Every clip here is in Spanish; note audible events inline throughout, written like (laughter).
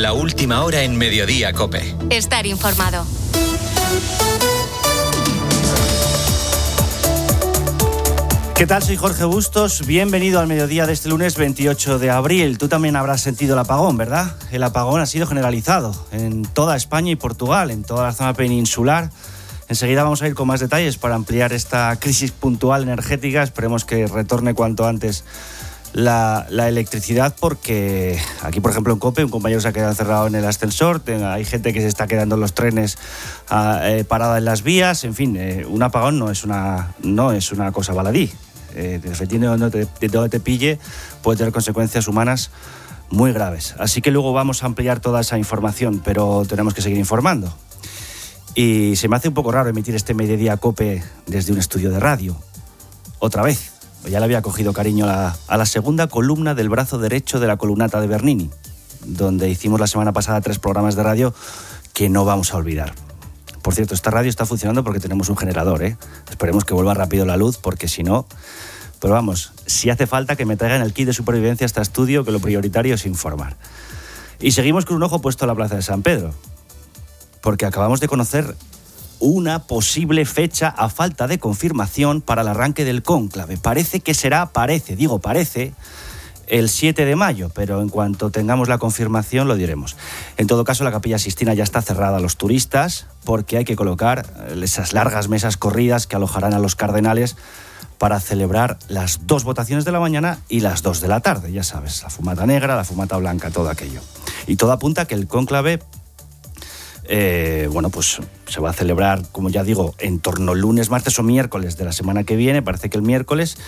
La última hora en Mediodía Cope. Estar informado. ¿Qué tal? Soy Jorge Bustos. Bienvenido al mediodía de este lunes 28 de abril. Tú también habrás sentido el apagón, ¿verdad? El apagón ha sido generalizado en toda España y Portugal, en toda la zona peninsular. Enseguida vamos a ir con más detalles para ampliar esta crisis puntual energética. Esperemos que retorne cuanto antes la, electricidad porque aquí, por ejemplo, en COPE, un compañero se ha quedado encerrado en el ascensor, hay gente que se está quedando en los trenes ah, eh, parada en las vías, en fin, eh, un apagón no es una, no es una cosa baladí. Eh, dependiendo de donde te pille, puede tener consecuencias humanas muy graves. Así que luego vamos a ampliar toda esa información, pero tenemos que seguir informando. Y se me hace un poco raro emitir este mediodía COPE desde un estudio de radio. Otra vez ya le había cogido cariño a la, segunda columna del brazo derecho de la columnata de Bernini, donde hicimos la semana pasada tres programas de radio que no vamos a olvidar. Por cierto, esta radio está funcionando porque tenemos un generador, ¿eh? Esperemos que vuelva rápido la luz, porque si no... Pero vamos, si hace falta que me traigan el kit de supervivencia a este estudio, que lo prioritario es informar. Y seguimos con un ojo puesto a la Plaza de San Pedro, porque acabamos de conocer una posible fecha a falta de confirmación para el arranque del cónclave. Parece que será, parece, digo parece, el 7 de mayo, pero en cuanto tengamos la confirmación lo diremos. En todo caso, la capilla Sistina ya está cerrada a los turistas porque hay que colocar esas largas mesas corridas que alojarán a los cardenales para celebrar las dos votaciones de la mañana y las dos de la tarde, ya sabes, la fumata negra, la fumata blanca, todo aquello. Y todo apunta a que el cónclave eh, bueno, pues se va a celebrar, como ya digo, en torno lunes, martes o miércoles de la semana que viene, parece que el miércoles,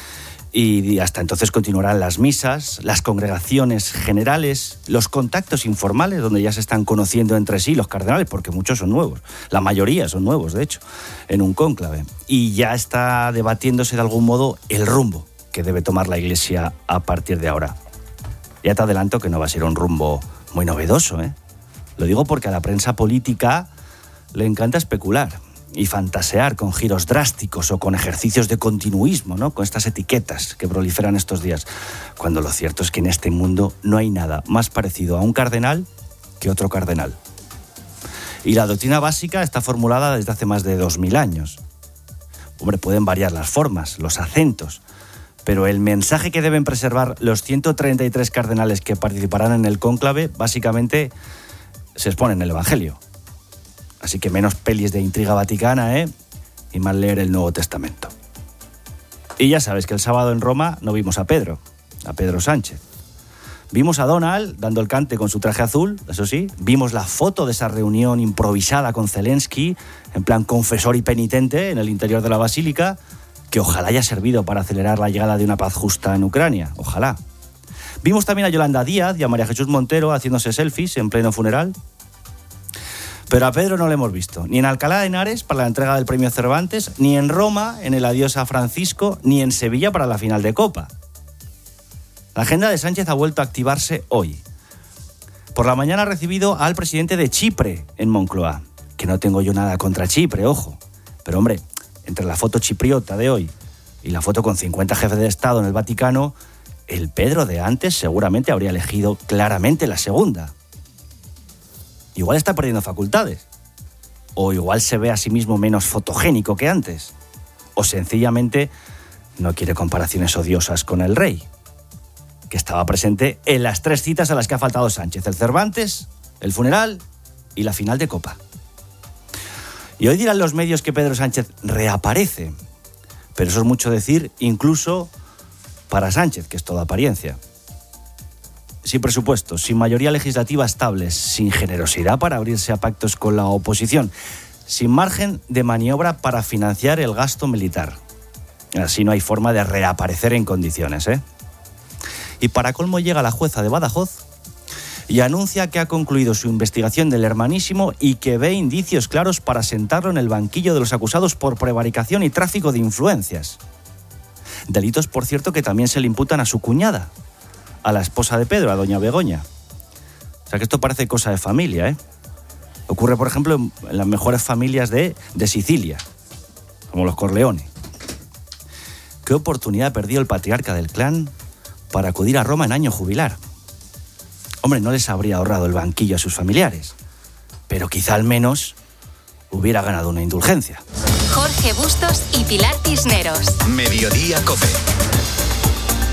y hasta entonces continuarán las misas, las congregaciones generales, los contactos informales, donde ya se están conociendo entre sí los cardenales, porque muchos son nuevos, la mayoría son nuevos, de hecho, en un cónclave. Y ya está debatiéndose de algún modo el rumbo que debe tomar la Iglesia a partir de ahora. Ya te adelanto que no va a ser un rumbo muy novedoso, ¿eh? Lo digo porque a la prensa política le encanta especular y fantasear con giros drásticos o con ejercicios de continuismo, ¿no? Con estas etiquetas que proliferan estos días. Cuando lo cierto es que en este mundo no hay nada más parecido a un cardenal que otro cardenal. Y la doctrina básica está formulada desde hace más de 2000 años. Hombre, pueden variar las formas, los acentos, pero el mensaje que deben preservar los 133 cardenales que participarán en el cónclave básicamente se expone en el Evangelio. Así que menos pelis de intriga vaticana, ¿eh? Y más leer el Nuevo Testamento. Y ya sabes que el sábado en Roma no vimos a Pedro, a Pedro Sánchez. Vimos a Donald dando el cante con su traje azul, eso sí. Vimos la foto de esa reunión improvisada con Zelensky, en plan confesor y penitente, en el interior de la basílica, que ojalá haya servido para acelerar la llegada de una paz justa en Ucrania. Ojalá. Vimos también a Yolanda Díaz y a María Jesús Montero haciéndose selfies en pleno funeral. Pero a Pedro no lo hemos visto, ni en Alcalá de Henares para la entrega del premio Cervantes, ni en Roma en el adiós a Francisco, ni en Sevilla para la final de Copa. La agenda de Sánchez ha vuelto a activarse hoy. Por la mañana ha recibido al presidente de Chipre en Moncloa, que no tengo yo nada contra Chipre, ojo. Pero hombre, entre la foto chipriota de hoy y la foto con 50 jefes de Estado en el Vaticano, el Pedro de antes seguramente habría elegido claramente la segunda. Igual está perdiendo facultades. O igual se ve a sí mismo menos fotogénico que antes. O sencillamente no quiere comparaciones odiosas con el rey, que estaba presente en las tres citas a las que ha faltado Sánchez, el Cervantes, el funeral y la final de Copa. Y hoy dirán los medios que Pedro Sánchez reaparece, pero eso es mucho decir incluso para Sánchez, que es toda apariencia. Sin presupuesto, sin mayoría legislativa estable, sin generosidad para abrirse a pactos con la oposición, sin margen de maniobra para financiar el gasto militar. Así no hay forma de reaparecer en condiciones. ¿eh? Y para colmo llega la jueza de Badajoz y anuncia que ha concluido su investigación del hermanísimo y que ve indicios claros para sentarlo en el banquillo de los acusados por prevaricación y tráfico de influencias. Delitos, por cierto, que también se le imputan a su cuñada, a la esposa de Pedro, a doña Begoña. O sea que esto parece cosa de familia, ¿eh? Ocurre, por ejemplo, en las mejores familias de, de Sicilia, como los Corleone. ¿Qué oportunidad perdió el patriarca del clan para acudir a Roma en año jubilar? hombre, no les habría ahorrado el banquillo a sus familiares, pero quizá al menos hubiera ganado una indulgencia. Jorge Bustos y Pilar Cisneros. Mediodía Cope.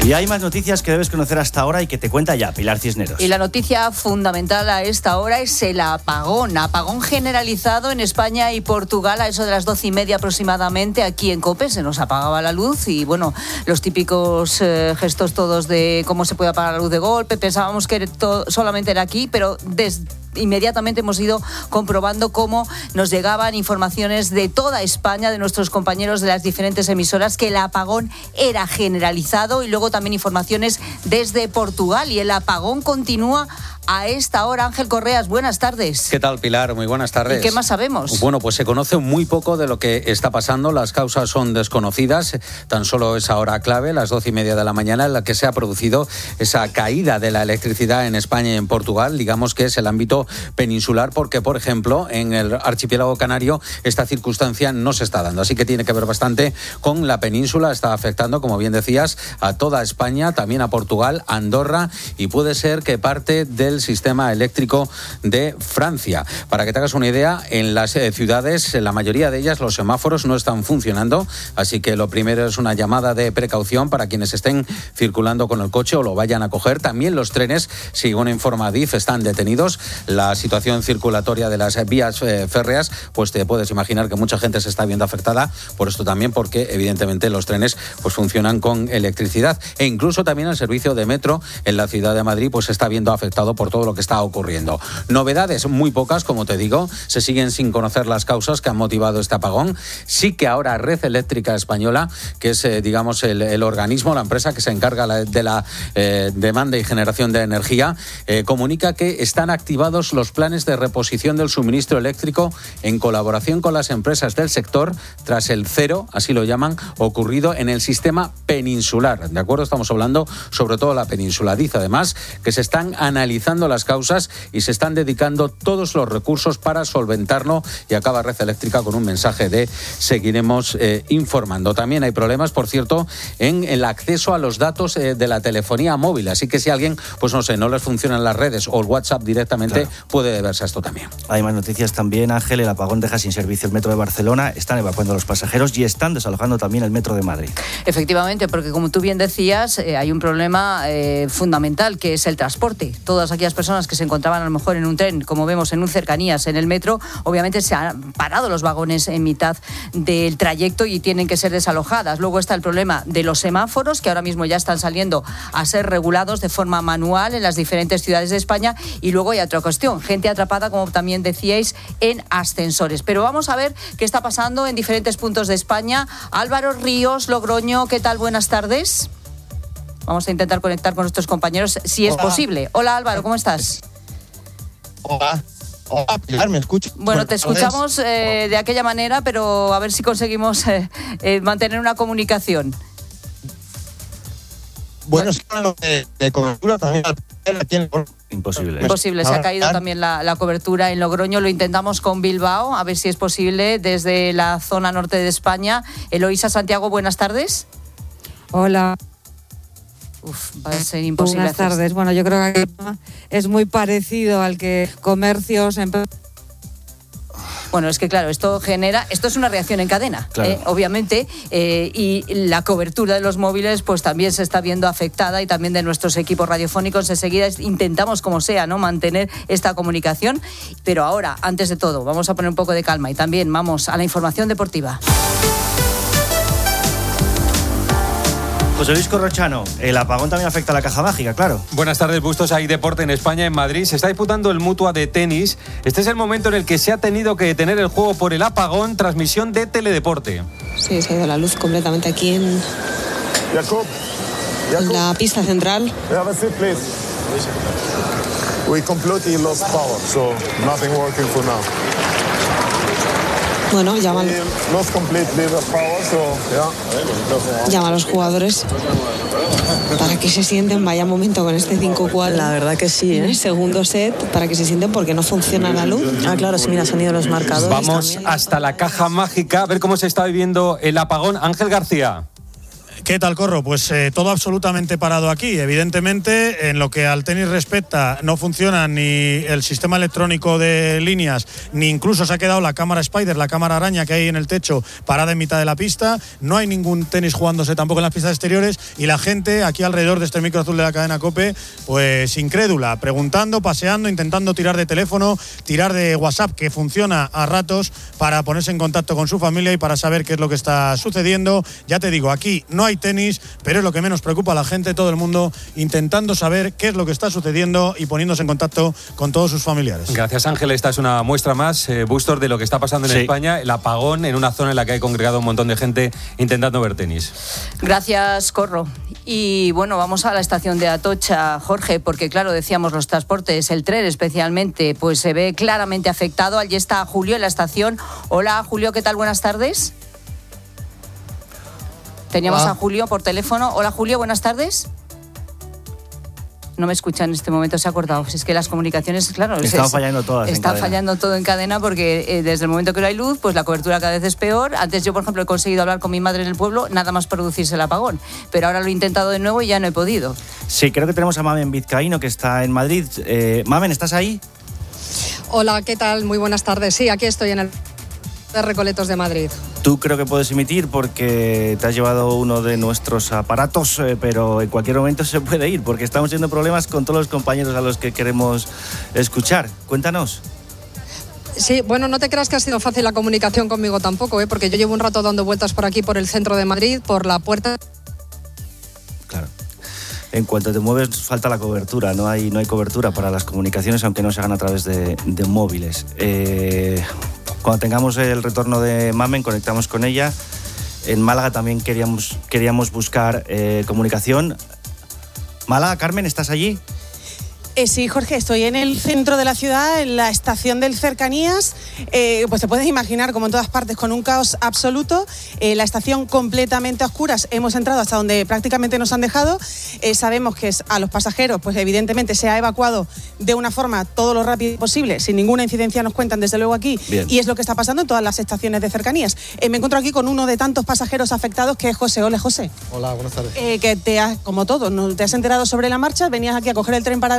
Y hay más noticias que debes conocer hasta ahora y que te cuenta ya Pilar Cisneros. Y la noticia fundamental a esta hora es el apagón. Apagón generalizado en España y Portugal a eso de las doce y media aproximadamente. Aquí en Cope se nos apagaba la luz y bueno, los típicos eh, gestos todos de cómo se puede apagar la luz de golpe. Pensábamos que solamente era aquí, pero desde inmediatamente hemos ido comprobando cómo nos llegaban informaciones de toda España, de nuestros compañeros de las diferentes emisoras, que el apagón era generalizado y luego también informaciones desde Portugal. Y el apagón continúa a esta hora. Ángel Correas, buenas tardes. ¿Qué tal, Pilar? Muy buenas tardes. ¿Y qué más sabemos? Bueno, pues se conoce muy poco de lo que está pasando. Las causas son desconocidas. Tan solo esa hora clave, las doce y media de la mañana, en la que se ha producido esa caída de la electricidad en España y en Portugal. Digamos que es el ámbito peninsular, porque, por ejemplo, en el archipiélago canario esta circunstancia no se está dando. Así que tiene que ver bastante con la península. Está afectando, como bien decías, a toda España, también a Portugal, Andorra y puede ser que parte del sistema eléctrico de Francia. Para que te hagas una idea, en las eh, ciudades, en la mayoría de ellas, los semáforos no están funcionando, así que lo primero es una llamada de precaución para quienes estén circulando con el coche o lo vayan a coger. También los trenes, según informa DIF, están detenidos. La situación circulatoria de las vías eh, férreas, pues te puedes imaginar que mucha gente se está viendo afectada por esto también, porque evidentemente los trenes pues funcionan con electricidad e incluso también el servicio de metro en la ciudad de Madrid pues está viendo afectado por todo lo que está ocurriendo. Novedades muy pocas, como te digo, se siguen sin conocer las causas que han motivado este apagón. Sí que ahora Red Eléctrica Española, que es, eh, digamos, el, organismo, la empresa que se encarga de la eh, demanda y generación de energía, eh, comunica que están activados los planes de reposición del suministro eléctrico en colaboración con las empresas del sector tras el cero, así lo llaman, ocurrido en el sistema peninsular. ¿De acuerdo? Estamos hablando sobre todo la península. Dice además que se están analizando las causas y se están dedicando todos los recursos para solventarlo y acaba Red Eléctrica con un mensaje de seguiremos eh, informando. También hay problemas, por cierto, en el acceso a los datos eh, de la telefonía móvil, así que si alguien, pues no sé, no les funcionan las redes o el WhatsApp directamente, puede deberse a esto también. Hay más noticias también, Ángel, el apagón deja sin servicio el metro de Barcelona, están evacuando a los pasajeros y están desalojando también el metro de Madrid. Efectivamente, porque como tú bien decías, eh, hay un problema fundamental que es el transporte. Todas aquellas personas que se encontraban a lo mejor en un tren, como vemos en un cercanías en el metro, obviamente se han parado los vagones en mitad del trayecto y tienen que ser desalojadas. Luego está el problema de los semáforos, que ahora mismo ya están saliendo a ser regulados de forma manual en las diferentes ciudades de España. Y luego hay otra cuestión, gente atrapada, como también decíais, en ascensores. Pero vamos a ver qué está pasando en diferentes puntos de España. Álvaro Ríos, Logroño, ¿qué tal? Buenas tardes. Vamos a intentar conectar con nuestros compañeros si es posible. Hola Álvaro, ¿cómo estás? Hola. Hola, Pilar, ¿me escuchas? Bueno, te escuchamos eh, de aquella manera, pero a ver si conseguimos eh, eh, mantener una comunicación. Bueno, es que de, cobertura también Imposible. Imposible, se ha caído también la, la, cobertura en Logroño. Lo intentamos con Bilbao, a ver si es posible desde la zona norte de España. Eloísa Santiago, buenas tardes. Hola. Uf, va a ser imposible. Buenas tardes. Bueno, yo creo que es muy parecido al que comercios, bueno, es que claro, esto genera, esto es una reacción en cadena, ¿eh? obviamente, eh, y la cobertura de los móviles pues también se está viendo afectada y también de nuestros equipos radiofónicos. Enseguida intentamos como sea, ¿no? Mantener esta comunicación, pero ahora, antes de todo, vamos a poner un poco de calma y también vamos a la información deportiva. José Luis Corrochano, el apagón también afecta a la caja mágica, claro. Buenas tardes, Bustos. Hay deporte en España, en Madrid. Se está disputando el Mutua de tenis. Este es el momento en el que se ha tenido que detener el juego por el apagón, transmisión de teledeporte. Sí, se ha ido la luz completamente aquí en, la pista central. We completely lost power, so nothing working for now. Bueno, llama, llama a los jugadores para que se sienten. Vaya momento con este 5-4. La verdad que sí. ¿eh? Segundo set para que se sienten porque no funciona la luz. Ah, claro, sí, mira, han ido los marcadores. Vamos hasta la caja mágica a ver cómo se está viviendo el apagón. Ángel García. ¿Qué tal, Corro? Pues eh, todo absolutamente parado aquí. Evidentemente, en lo que al tenis respecta, no funciona ni el sistema electrónico de líneas, ni incluso se ha quedado la cámara Spider, la cámara araña que hay en el techo, parada en mitad de la pista. No hay ningún tenis jugándose tampoco en las pistas exteriores y la gente aquí alrededor de este micro azul de la cadena Cope, pues incrédula, preguntando, paseando, intentando tirar de teléfono, tirar de WhatsApp, que funciona a ratos, para ponerse en contacto con su familia y para saber qué es lo que está sucediendo. Ya te digo, aquí no hay tenis, pero es lo que menos preocupa a la gente, todo el mundo intentando saber qué es lo que está sucediendo y poniéndose en contacto con todos sus familiares. Gracias Ángel, esta es una muestra más, eh, de lo que está pasando en Sí. España, el apagón en una zona en la que hay congregado un montón de gente intentando ver tenis. Gracias, Corro. Y bueno, vamos a la estación de Atocha, Jorge, porque claro, decíamos los transportes, el tren especialmente, pues se ve claramente afectado. Allí está Julio en la estación. Hola, Julio, ¿qué tal? Buenas tardes. Teníamos Hola. a Julio por teléfono. Hola, Julio, buenas tardes. No me escucha en este momento, se ha cortado. Es que las comunicaciones, claro, Están es- fallando todas Está fallando todo en cadena porque eh, desde el momento que no hay luz, pues la cobertura cada vez es peor. Antes yo, por ejemplo, he conseguido hablar con mi madre en el pueblo, nada más producirse el apagón. Pero ahora lo he intentado de nuevo y ya no he podido. Sí, creo que tenemos a Mamen Vizcaíno, que está en Madrid. Eh, Mamen, ¿estás ahí? Hola, ¿qué tal? Muy buenas tardes. Sí, aquí estoy en el de Recoletos de Madrid. Tú creo que puedes emitir porque te has llevado uno de nuestros aparatos, eh, pero en cualquier momento se puede ir porque estamos teniendo problemas con todos los compañeros a los que queremos escuchar. Cuéntanos. Sí, bueno, no te creas que ha sido fácil la comunicación conmigo tampoco, ¿eh? porque yo llevo un rato dando vueltas por aquí, por el centro de Madrid, por la puerta. En cuanto te mueves falta la cobertura, no hay, no hay cobertura para las comunicaciones aunque no se hagan a través de, de móviles. Eh, cuando tengamos el retorno de Mamen conectamos con ella. En Málaga también queríamos, queríamos buscar eh, comunicación. Málaga, Carmen, ¿estás allí? Eh, sí, Jorge, estoy en el centro de la ciudad, en la estación del Cercanías. Eh, pues te puedes imaginar, como en todas partes, con un caos absoluto. Eh, la estación completamente a oscuras. Hemos entrado hasta donde prácticamente nos han dejado. Eh, sabemos que es- a los pasajeros, pues evidentemente se ha evacuado de una forma todo lo rápido posible, sin ninguna incidencia, nos cuentan desde luego aquí. Bien. Y es lo que está pasando en todas las estaciones de Cercanías. Eh, me encuentro aquí con uno de tantos pasajeros afectados que es José. Hola, José. Hola, buenas tardes. Eh, que te has, como todo, no te has enterado sobre la marcha, venías aquí a coger el tren para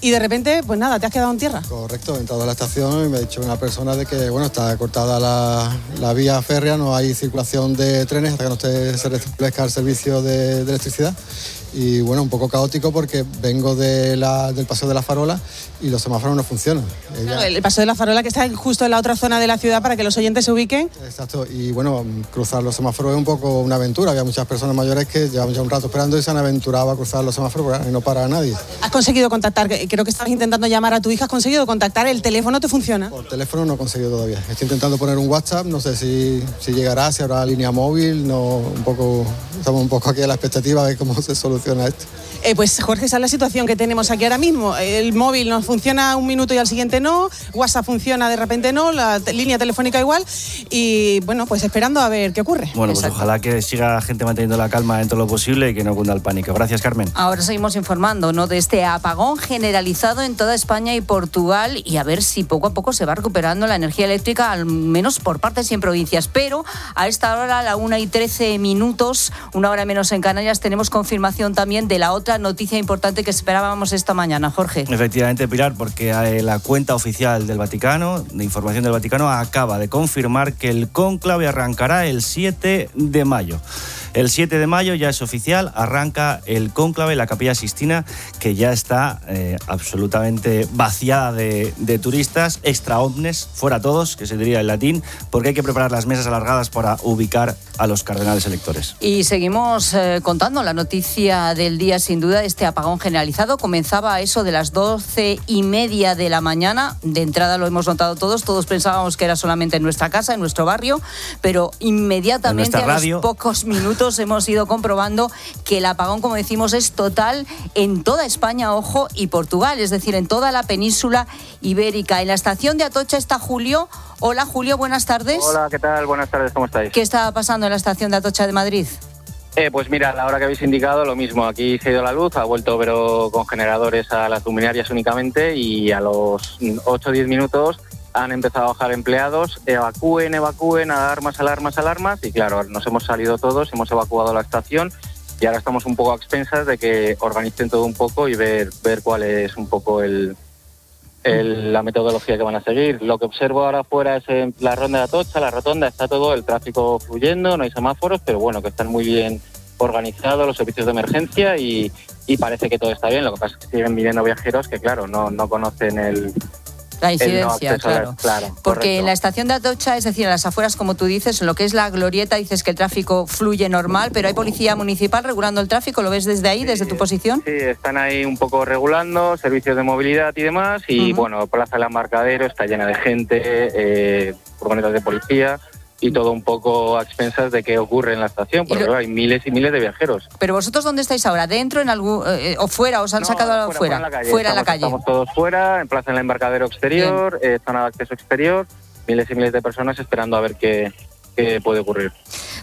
Y de repente, pues nada, te has quedado en tierra. Correcto, he entrado a la estación y me ha dicho una persona de que bueno está cortada la, vía férrea, no hay circulación de trenes hasta que no esté, se restablezca el servicio de electricidad. Y bueno, un poco caótico porque vengo de la- del paseo de la farola y los semáforos no funcionan. Claro, el paso de la farola que está justo en la otra zona de la ciudad para que los oyentes se ubiquen. Exacto, y bueno, cruzar los semáforos es un poco una aventura. Había muchas personas mayores que llevaban ya un rato esperando y se han aventurado a cruzar los semáforos porque no para nadie. Has conseguido contactar, creo que estabas intentando llamar a tu hija, has conseguido contactar, el teléfono te funciona. Por teléfono no he conseguido todavía. Estoy intentando poner un WhatsApp, no sé si, si llegará, si habrá línea móvil, no, un poco, estamos un poco aquí a la expectativa de cómo se soluciona esto. Eh, pues Jorge, esa es la situación que tenemos aquí ahora mismo. El móvil nos funciona un minuto y al siguiente no, WhatsApp funciona de repente no, la línea telefónica igual y bueno, pues esperando a ver qué ocurre. Bueno, pues ojalá que siga la gente manteniendo la calma dentro de lo posible y que no cunda el pánico. Gracias, Carmen. Ahora seguimos informando ¿no? de este apagón generalizado en toda España y Portugal y a ver si poco a poco se va recuperando la energía eléctrica, al menos por partes y en provincias. Pero a esta hora, a la 1 y 13 minutos, una hora menos en Canarias, tenemos confirmación también de la otra noticia importante que esperábamos esta mañana, Jorge. Efectivamente, Pilar, porque eh, la cuenta oficial del Vaticano, de información del Vaticano, acaba de confirmar que el cónclave arrancará el 7 de mayo. El 7 de mayo ya es oficial, arranca el cónclave la Capilla Sistina, que ya está eh, absolutamente vaciada de, de turistas, extra omnes, fuera todos, que se diría en latín, porque hay que preparar las mesas alargadas para ubicar a los cardenales electores. Y seguimos eh, contando la noticia del día, sin duda, este apagón generalizado. Comenzaba a eso de las doce y media de la mañana. De entrada lo hemos notado todos. Todos pensábamos que era solamente en nuestra casa, en nuestro barrio, pero inmediatamente a los pocos minutos hemos ido comprobando que el apagón, como decimos, es total en toda España, ojo, y Portugal, es decir, en toda la península ibérica. En la estación de Atocha está Julio. Hola, Julio, buenas tardes. Hola, ¿qué tal? Buenas tardes, ¿cómo estáis? ¿Qué está pasando en la estación de Atocha de Madrid? Eh, pues mira, a la hora que habéis indicado, lo mismo. Aquí se ha ido la luz, ha vuelto, pero con generadores a las luminarias únicamente y a los 8 o 10 minutos han empezado a bajar empleados, evacúen, evacúen, alarmas, alarmas, alarmas, y claro, nos hemos salido todos, hemos evacuado la estación y ahora estamos un poco a expensas de que organicen todo un poco y ver, ver cuál es un poco el, el- la metodología que van a seguir. Lo que observo ahora afuera es en la ronda de Atocha, la rotonda, está todo el tráfico fluyendo, no hay semáforos, pero bueno, que están muy bien organizados los servicios de emergencia y, y parece que todo está bien. Lo que pasa es que siguen viniendo viajeros que, claro, no, no conocen el... La no incidencia, claro. claro, Porque correcto. en la estación de Atocha, es decir, en las afueras, como tú dices, en lo que es la glorieta, dices que el tráfico fluye normal, pero hay policía municipal regulando el tráfico, ¿lo ves desde ahí, desde tu posición? Sí, están ahí un poco regulando, servicios de movilidad y demás. Y bueno, Plaza del Embarcadero está llena de gente, eh, furgonetas de policía y todo un poco a expensas de qué ocurre en la estación, porque lo- hay miles y miles de viajeros. Pero vosotros, ¿dónde estáis ahora? ¿Dentro, en algún, eh, o fuera? ¿Os han sacado fuera? Fuera en la calle. Fuera en la estamos, calle. estamos todos fuera, en Plaza del Embarcadero exterior, eh, zona de acceso exterior, miles y miles de personas esperando a ver qué, qué puede ocurrir.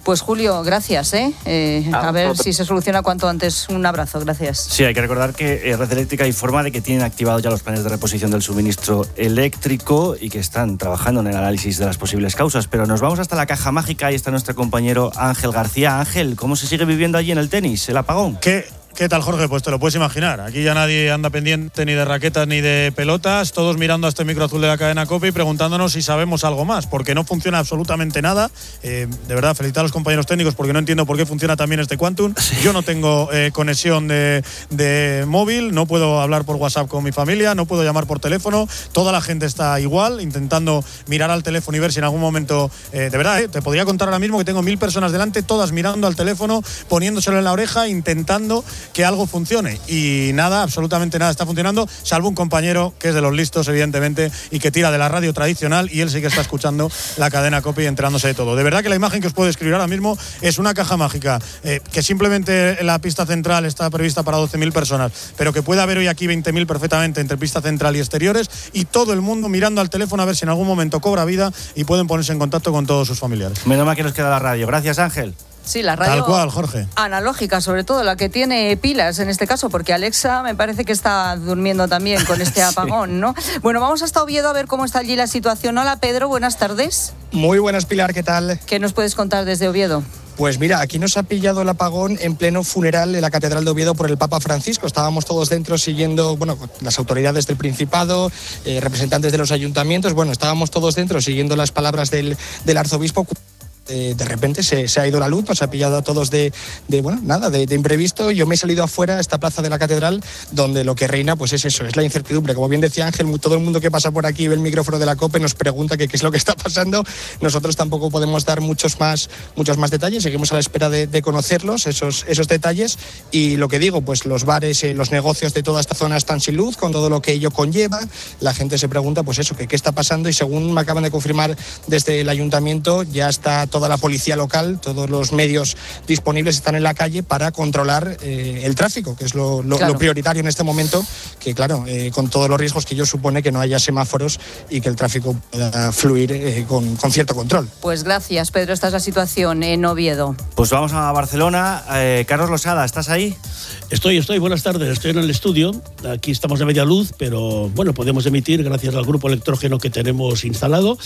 Pues Julio, gracias, ¿eh? Eh, A a ver si se soluciona cuanto antes. Un abrazo, gracias. Sí, hay que recordar que eh, Red Eléctrica informa de que tienen activados ya los planes de reposición del suministro eléctrico y que están trabajando en el análisis de las posibles causas. Pero nos vamos hasta la caja mágica y está nuestro compañero Ángel García. Ángel, ¿cómo se sigue viviendo allí en el tenis, el apagón? ¿Qué, ¿Qué tal, Jorge? Pues te lo puedes imaginar. Aquí ya nadie anda pendiente ni de raquetas ni de pelotas, todos mirando a este micro azul de la cadena COPE y preguntándonos si sabemos algo más, porque no funciona absolutamente nada. Eh, de verdad, felicitar a los compañeros técnicos porque no entiendo por qué funciona también este Quantum. Yo no tengo eh, conexión de, de móvil, no puedo hablar por WhatsApp con mi familia, no puedo llamar por teléfono. Toda la gente está igual, intentando mirar al teléfono y ver si en algún momento, eh, de verdad, te podría contar ahora mismo que tengo mil personas delante, todas mirando al teléfono, poniéndoselo en la oreja, intentando que algo funcione. Y nada, absolutamente nada está funcionando, salvo un compañero que es de los listos, evidentemente, y que tira de la radio tradicional y él sí que está escuchando (laughs) la cadena copy y enterándose de todo. De verdad que la imagen que os puedo describir ahora mismo es una caja mágica, eh, que simplemente la pista central está prevista para 12.000 personas, pero que puede haber hoy aquí 20.000 perfectamente entre pista central y exteriores, y todo el mundo mirando al teléfono a ver si en algún momento cobra vida y pueden ponerse en contacto con todos sus familiares. Menos mal que nos queda la radio. Gracias, Ángel. Sí, la radio Tal cual, Jorge. analógica, sobre todo la que tiene pilas en este caso, porque Alexa me parece que está durmiendo también con este (laughs) apagón, ¿no? Bueno, vamos hasta Oviedo a ver cómo está allí la situación. Hola, Pedro, buenas tardes. Muy buenas, Pilar, ¿qué tal? ¿Qué nos puedes contar desde Oviedo? Pues mira, aquí nos ha pillado el apagón en pleno funeral en la Catedral de Oviedo por el Papa Francisco. Estábamos todos dentro siguiendo, bueno, las autoridades del Principado, eh, representantes de los ayuntamientos. Bueno, estábamos todos dentro siguiendo las palabras del, del arzobispo. Eh, de repente se, ha ido la luz, nos ha pillado a todos de, bueno, nada, de, imprevisto. Yo me he salido afuera a esta plaza de la catedral, donde lo que reina, pues es eso, es la incertidumbre. Como bien decía Ángel, todo el mundo que pasa por aquí ve el micrófono de la COPE nos pregunta qué es lo que está pasando. Nosotros tampoco podemos dar muchos más, muchos más detalles, seguimos a la espera de, conocerlos, esos, esos detalles. Y lo que digo, pues los bares, eh, los negocios de toda esta zona están sin luz, con todo lo que ello conlleva. La gente se pregunta, pues eso, que qué está pasando. Y según me acaban de confirmar desde el ayuntamiento, ya está toda la policía local, todos los medios disponibles están en la calle para controlar eh, el tráfico, que es lo, lo- Claro. lo prioritario en este momento, que claro, eh, con todos los riesgos que ello supone que no haya semáforos y que el tráfico pueda fluir eh, con, con cierto control. Pues gracias, Pedro. Esta es la situación en Oviedo. Pues vamos a Barcelona. Eh, Carlos Losada, ¿estás ahí? Estoy, estoy, buenas tardes, estoy en el estudio. Aquí estamos a media luz, pero bueno, podemos emitir gracias al grupo electrógeno que tenemos instalado.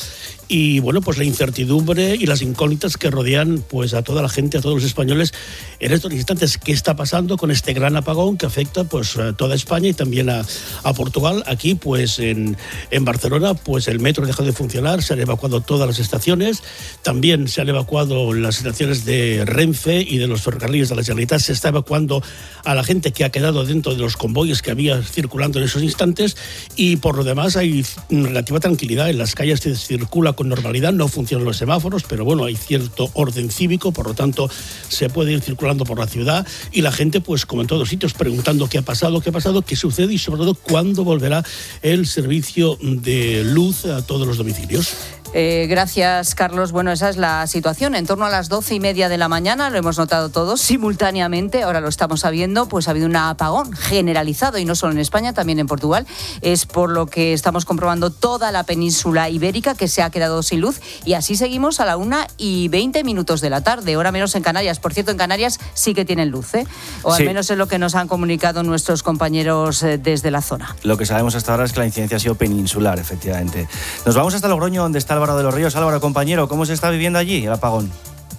Y bueno, pues la incertidumbre y las incógnitas que rodean pues a toda la gente, a todos los españoles en estos instantes. ¿Qué está pasando con este gran apagón que afecta pues a toda España y también a, a Portugal? Aquí, pues en, en Barcelona, pues el metro dejó de funcionar, se han evacuado todas las estaciones, también se han evacuado las estaciones de Renfe y de los ferrocarriles de la Generalitat, se está evacuando a la gente que ha quedado dentro de los convoyes que había circulando en esos instantes y por lo demás hay relativa tranquilidad, en las calles se circula con normalidad, no funcionan los semáforos, pero bueno, hay cierto orden cívico, por lo tanto se puede ir circulando por la ciudad y la gente pues como en todos sitios preguntando qué ha pasado, qué ha pasado, qué sucede y sobre todo cuándo volverá el servicio de luz a todos los domicilios. Eh, gracias, Carlos. Bueno, esa es la situación. En torno a las doce y media de la mañana, lo hemos notado todos simultáneamente, ahora lo estamos sabiendo, pues ha habido un apagón generalizado y no solo en España, también en Portugal. Es por lo que estamos comprobando toda la península ibérica que se ha quedado sin luz y así seguimos a la una y veinte minutos de la tarde, hora menos en Canarias. Por cierto, en Canarias sí que tienen luz, ¿eh? o al menos es lo que nos han comunicado nuestros compañeros eh, desde la zona. Lo que sabemos hasta ahora es que la incidencia ha sido peninsular, efectivamente. Nos vamos hasta Logroño, donde está Álvaro de los Ríos. Álvaro, compañero, ¿cómo se está viviendo allí el apagón?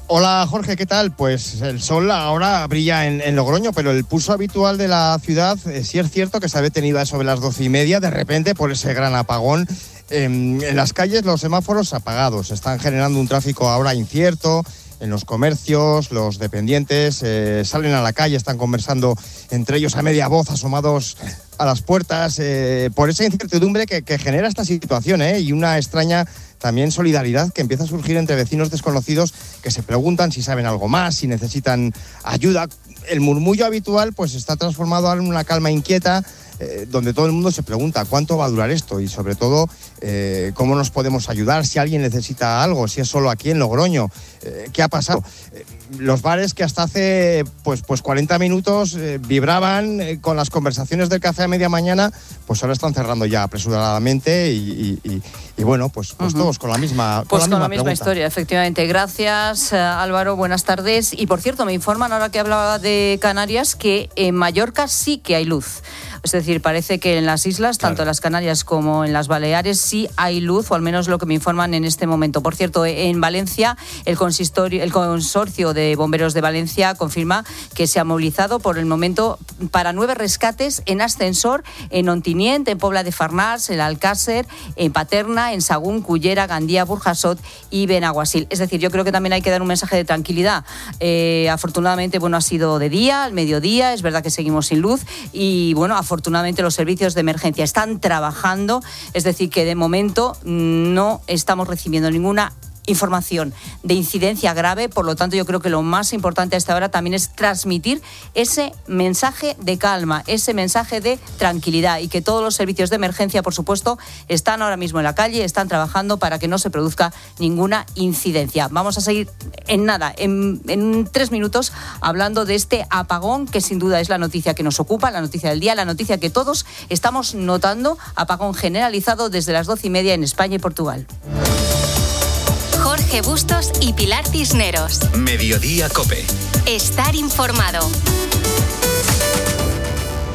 Hola Jorge, ¿qué tal? Pues el sol ahora brilla en, Logroño, pero el pulso habitual de la ciudad eh, sí es cierto que se ha detenido sobre las doce y media, de repente por ese gran apagón. Em, en las calles los semáforos apagados, están generando un tráfico ahora incierto. En los comercios, los dependientes eh, salen a la calle, están conversando entre ellos a media voz, asomados a las puertas, eh, por esa incertidumbre que, genera esta situación ¿eh? y una extraña también solidaridad que empieza a surgir entre vecinos desconocidos que se preguntan si saben algo más, si necesitan ayuda. El murmullo habitual pues está transformado en una calma inquieta eh, donde todo el mundo se pregunta cuánto va a durar esto y sobre todo eh, cómo nos podemos ayudar, si alguien necesita algo, si es solo aquí en Logroño, eh, qué ha pasado. Eh, los bares que hasta hace pues, pues 40 minutos eh, vibraban eh, con las conversaciones del café a media mañana, pues ahora están cerrando ya apresuradamente y, y- y- y bueno, pues, pues Ujú. todos con la misma, Pues con con la la misma, misma pregunta. historia, efectivamente. Gracias, Álvaro. Buenas tardes. Y por cierto, me informan ahora que hablaba de Canarias que en Mallorca sí que hay luz. Es decir, parece que en las islas, tanto en las Canarias como en las Baleares, sí hay luz, o al menos lo que me informan en este momento. Por cierto, en Valencia, el, consistorio, el consorcio de bomberos de Valencia confirma que se ha movilizado por el momento para nueve rescates en ascensor en Ontinient, en Pobla de Farnars, en Alcácer, en Paterna, en Sagún, Cullera, Gandía, Burjasot y Benaguasil. Es decir, yo creo que también hay que dar un mensaje de tranquilidad. Eh, afortunadamente, bueno, ha sido de día, al mediodía, es verdad que seguimos sin luz y, bueno, afortunadamente los servicios de emergencia están trabajando, es decir, que de momento no estamos recibiendo ninguna información de incidencia grave, por lo tanto yo creo que lo más importante a esta hora también es transmitir ese mensaje de calma, ese mensaje de tranquilidad y que todos los servicios de emergencia, por supuesto, están ahora mismo en la calle, están trabajando para que no se produzca ninguna incidencia. Vamos a seguir en nada, en, tres minutos, hablando de este apagón que sin duda es la noticia que nos ocupa, la noticia del día, la noticia que todos estamos notando, apagón generalizado desde las doce y media en España y Portugal. Jorge Bustos y Pilar Cisneros. Mediodía Cope. Estar informado.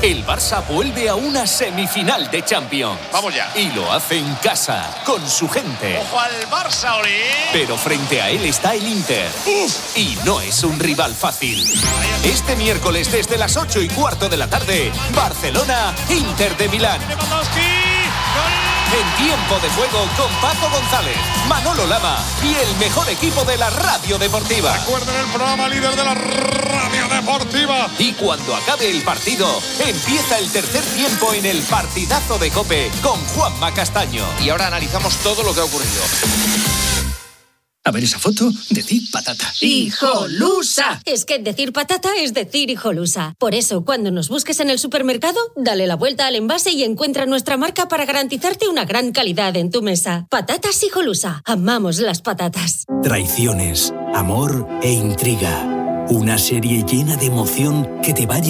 El Barça vuelve a una semifinal de Champions. Vamos ya. Y lo hace en casa, con su gente. Ojo al Barça, Oli. Pero frente a él está el Inter. Y no es un rival fácil. Este miércoles desde las 8 y cuarto de la tarde, Barcelona, Inter de Milán. En tiempo de juego con Paco González, Manolo Lama y el mejor equipo de la radio deportiva. Recuerden el programa líder de la radio deportiva. Y cuando acabe el partido, empieza el tercer tiempo en el partidazo de Cope con Juanma Castaño. Y ahora analizamos todo lo que ha ocurrido. A ver esa foto, decir patata. ¡Hijolusa! Es que decir patata es decir hijolusa. Por eso, cuando nos busques en el supermercado, dale la vuelta al envase y encuentra nuestra marca para garantizarte una gran calidad en tu mesa. Patatas hijolusa. Amamos las patatas. Traiciones, amor e intriga. Una serie llena de emoción que te va a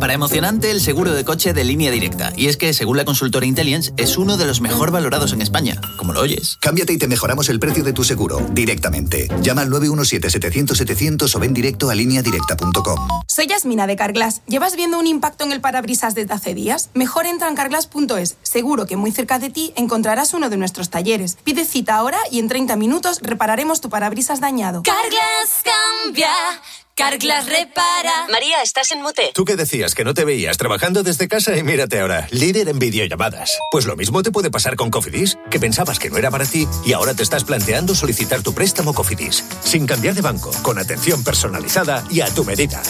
Para emocionante, el seguro de coche de línea directa. Y es que, según la consultora Intelliance, es uno de los mejor valorados en España. Como lo oyes. Cámbiate y te mejoramos el precio de tu seguro directamente. Llama al 917-700-700 o ven directo a lineadirecta.com. Soy Yasmina de Carglass. ¿Llevas viendo un impacto en el parabrisas desde hace días? Mejor entra en carglass.es. Seguro que muy cerca de ti encontrarás uno de nuestros talleres. Pide cita ahora y en 30 minutos repararemos tu parabrisas dañado. Carglass cambia. Carglass repara. María, estás en mute. Tú que decías que no te veías trabajando desde casa y mírate ahora, líder en videollamadas. Pues lo mismo te puede pasar con Cofidis, que pensabas que no era para ti y ahora te estás planteando solicitar tu préstamo Cofidis, sin cambiar de banco, con atención personalizada y a tu medida.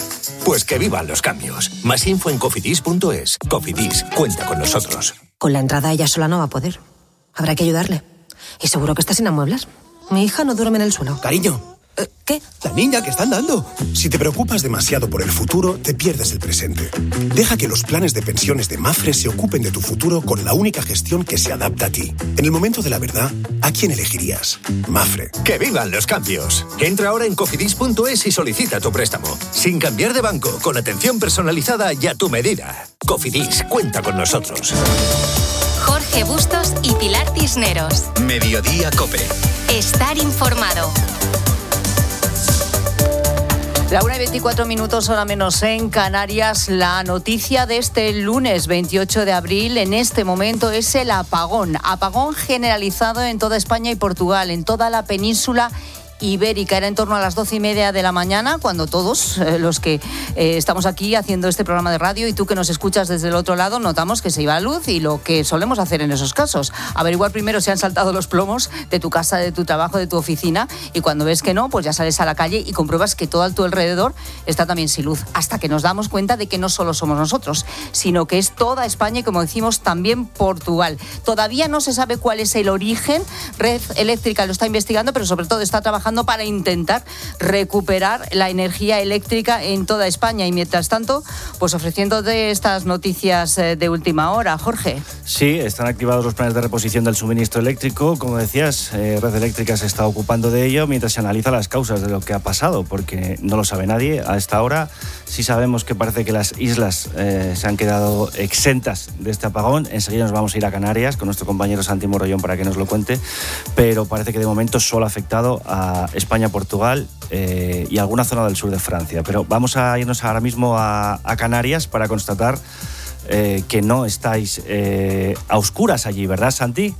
Pues que vivan los cambios. Más info en cofidis.es. Cofidis, cuenta con nosotros. Con la entrada ella sola no va a poder. Habrá que ayudarle. Y seguro que está sin amueblar. Mi hija no duerme en el suelo. Cariño, ¿Qué? La niña que está andando. Si te preocupas demasiado por el futuro, te pierdes el presente. Deja que los planes de pensiones de Mafre se ocupen de tu futuro con la única gestión que se adapta a ti. En el momento de la verdad, ¿a quién elegirías? Mafre. ¡Que vivan los cambios! Entra ahora en cofidis.es y solicita tu préstamo. Sin cambiar de banco, con atención personalizada y a tu medida. Cofidis, cuenta con nosotros. Jorge Bustos y Pilar Cisneros. Mediodía Cope. Estar informado. La 1 y 24 minutos, hora menos en Canarias. La noticia de este lunes 28 de abril en este momento es el apagón. Apagón generalizado en toda España y Portugal, en toda la península ibérica. Era en torno a las doce y media de la mañana cuando todos eh, los que eh, estamos aquí haciendo este programa de radio y tú que nos escuchas desde el otro lado notamos que se iba a luz y lo que solemos hacer en esos casos. Averiguar primero si han saltado los plomos de tu casa, de tu trabajo, de tu oficina y cuando ves que no, pues ya sales a la calle y compruebas que todo a tu alrededor está también sin luz. Hasta que nos damos cuenta de que no solo somos nosotros, sino que es toda España y como decimos también Portugal. Todavía no se sabe cuál es el origen. Red Eléctrica lo está investigando, pero sobre todo está trabajando para intentar recuperar la energía eléctrica en toda España. Y mientras tanto, pues ofreciéndote estas noticias eh, de última hora, Jorge. Sí, están activados los planes de reposición del suministro eléctrico. Como decías, eh, Red Eléctrica se está ocupando de ello mientras se analiza las causas de lo que ha pasado, porque no lo sabe nadie a esta hora. Sí sabemos que parece que las islas eh, se han quedado exentas de este apagón. Enseguida nos vamos a ir a Canarias con nuestro compañero Santi Morollón para que nos lo cuente, pero parece que de momento solo ha afectado a España, Portugal eh, y alguna zona del sur de Francia. Pero vamos a irnos ahora mismo a, Canarias para constatar eh, que no estáis eh, a oscuras allí, ¿verdad, Santi?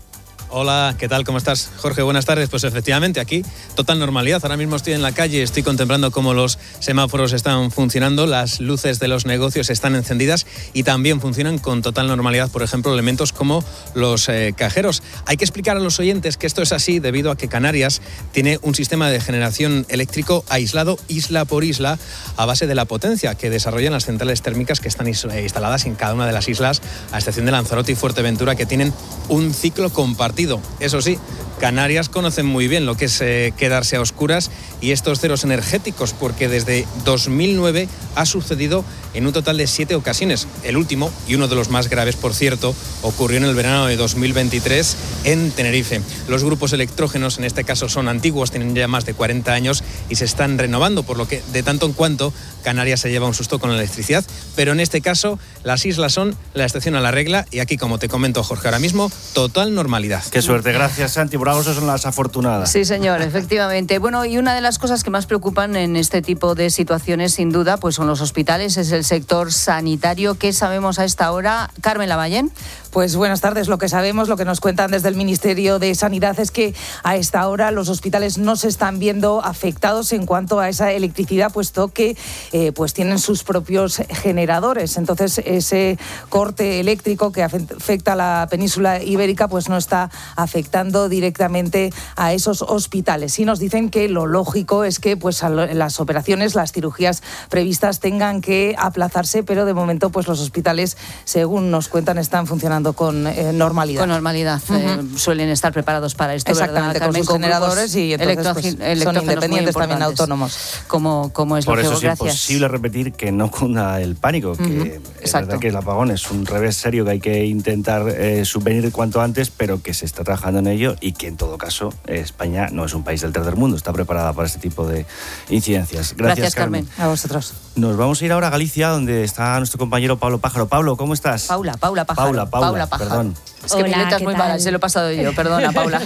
Hola, ¿qué tal? ¿Cómo estás? Jorge, buenas tardes. Pues efectivamente, aquí total normalidad. Ahora mismo estoy en la calle, estoy contemplando cómo los semáforos están funcionando, las luces de los negocios están encendidas y también funcionan con total normalidad, por ejemplo, elementos como los eh, cajeros. Hay que explicar a los oyentes que esto es así debido a que Canarias tiene un sistema de generación eléctrico aislado isla por isla a base de la potencia que desarrollan las centrales térmicas que están instaladas en cada una de las islas, a excepción de Lanzarote y Fuerteventura, que tienen un ciclo compartido. Eso sí, Canarias conocen muy bien lo que es eh, quedarse a oscuras y estos ceros energéticos, porque desde 2009 ha sucedido en un total de siete ocasiones. El último, y uno de los más graves, por cierto, ocurrió en el verano de 2023 en Tenerife. Los grupos electrógenos, en este caso, son antiguos, tienen ya más de 40 años y se están renovando, por lo que de tanto en cuanto Canarias se lleva un susto con la electricidad. Pero en este caso, las islas son la excepción a la regla y aquí, como te comento, Jorge, ahora mismo, total normalidad. Qué suerte, gracias Santi. Por algo son las afortunadas. Sí, señor, efectivamente. Bueno, y una de las cosas que más preocupan en este tipo de situaciones, sin duda, pues son los hospitales, es el sector sanitario. ¿Qué sabemos a esta hora? Carmen Lavallén. Pues buenas tardes. Lo que sabemos, lo que nos cuentan desde el Ministerio de Sanidad es que a esta hora los hospitales no se están viendo afectados en cuanto a esa electricidad, puesto que eh, pues tienen sus propios generadores. Entonces ese corte eléctrico que afe- afecta a la península ibérica, pues no está afectando directamente a esos hospitales. Y nos dicen que lo lógico es que pues las operaciones, las cirugías previstas tengan que aplazarse, pero de momento pues los hospitales, según nos cuentan, están funcionando con eh, normalidad. Con normalidad. eh, suelen estar preparados para esto, Exactamente, ¿verdad, con Carmen? sus generadores y entonces, pues, son independientes, también autónomos. Como, como es Por eso es Gracias. imposible repetir que no cunda el pánico, que es verdad que el apagón es un revés serio que hay que intentar eh, subvenir cuanto antes, pero que se está trabajando en ello y que en todo caso España no es un país del tercer mundo, está preparada para este tipo de incidencias. Gracias, Carmen. A vosotros. Nos vamos a ir ahora a Galicia, donde está nuestro compañero Pablo Pájaro. Pablo, ¿cómo estás? Paula, Paula Pájaro. Paula, Paula, Pájaro. perdón. Es que mi Hola, letra es ¿qué muy tal? mala, se lo he pasado yo. Perdona, Paula.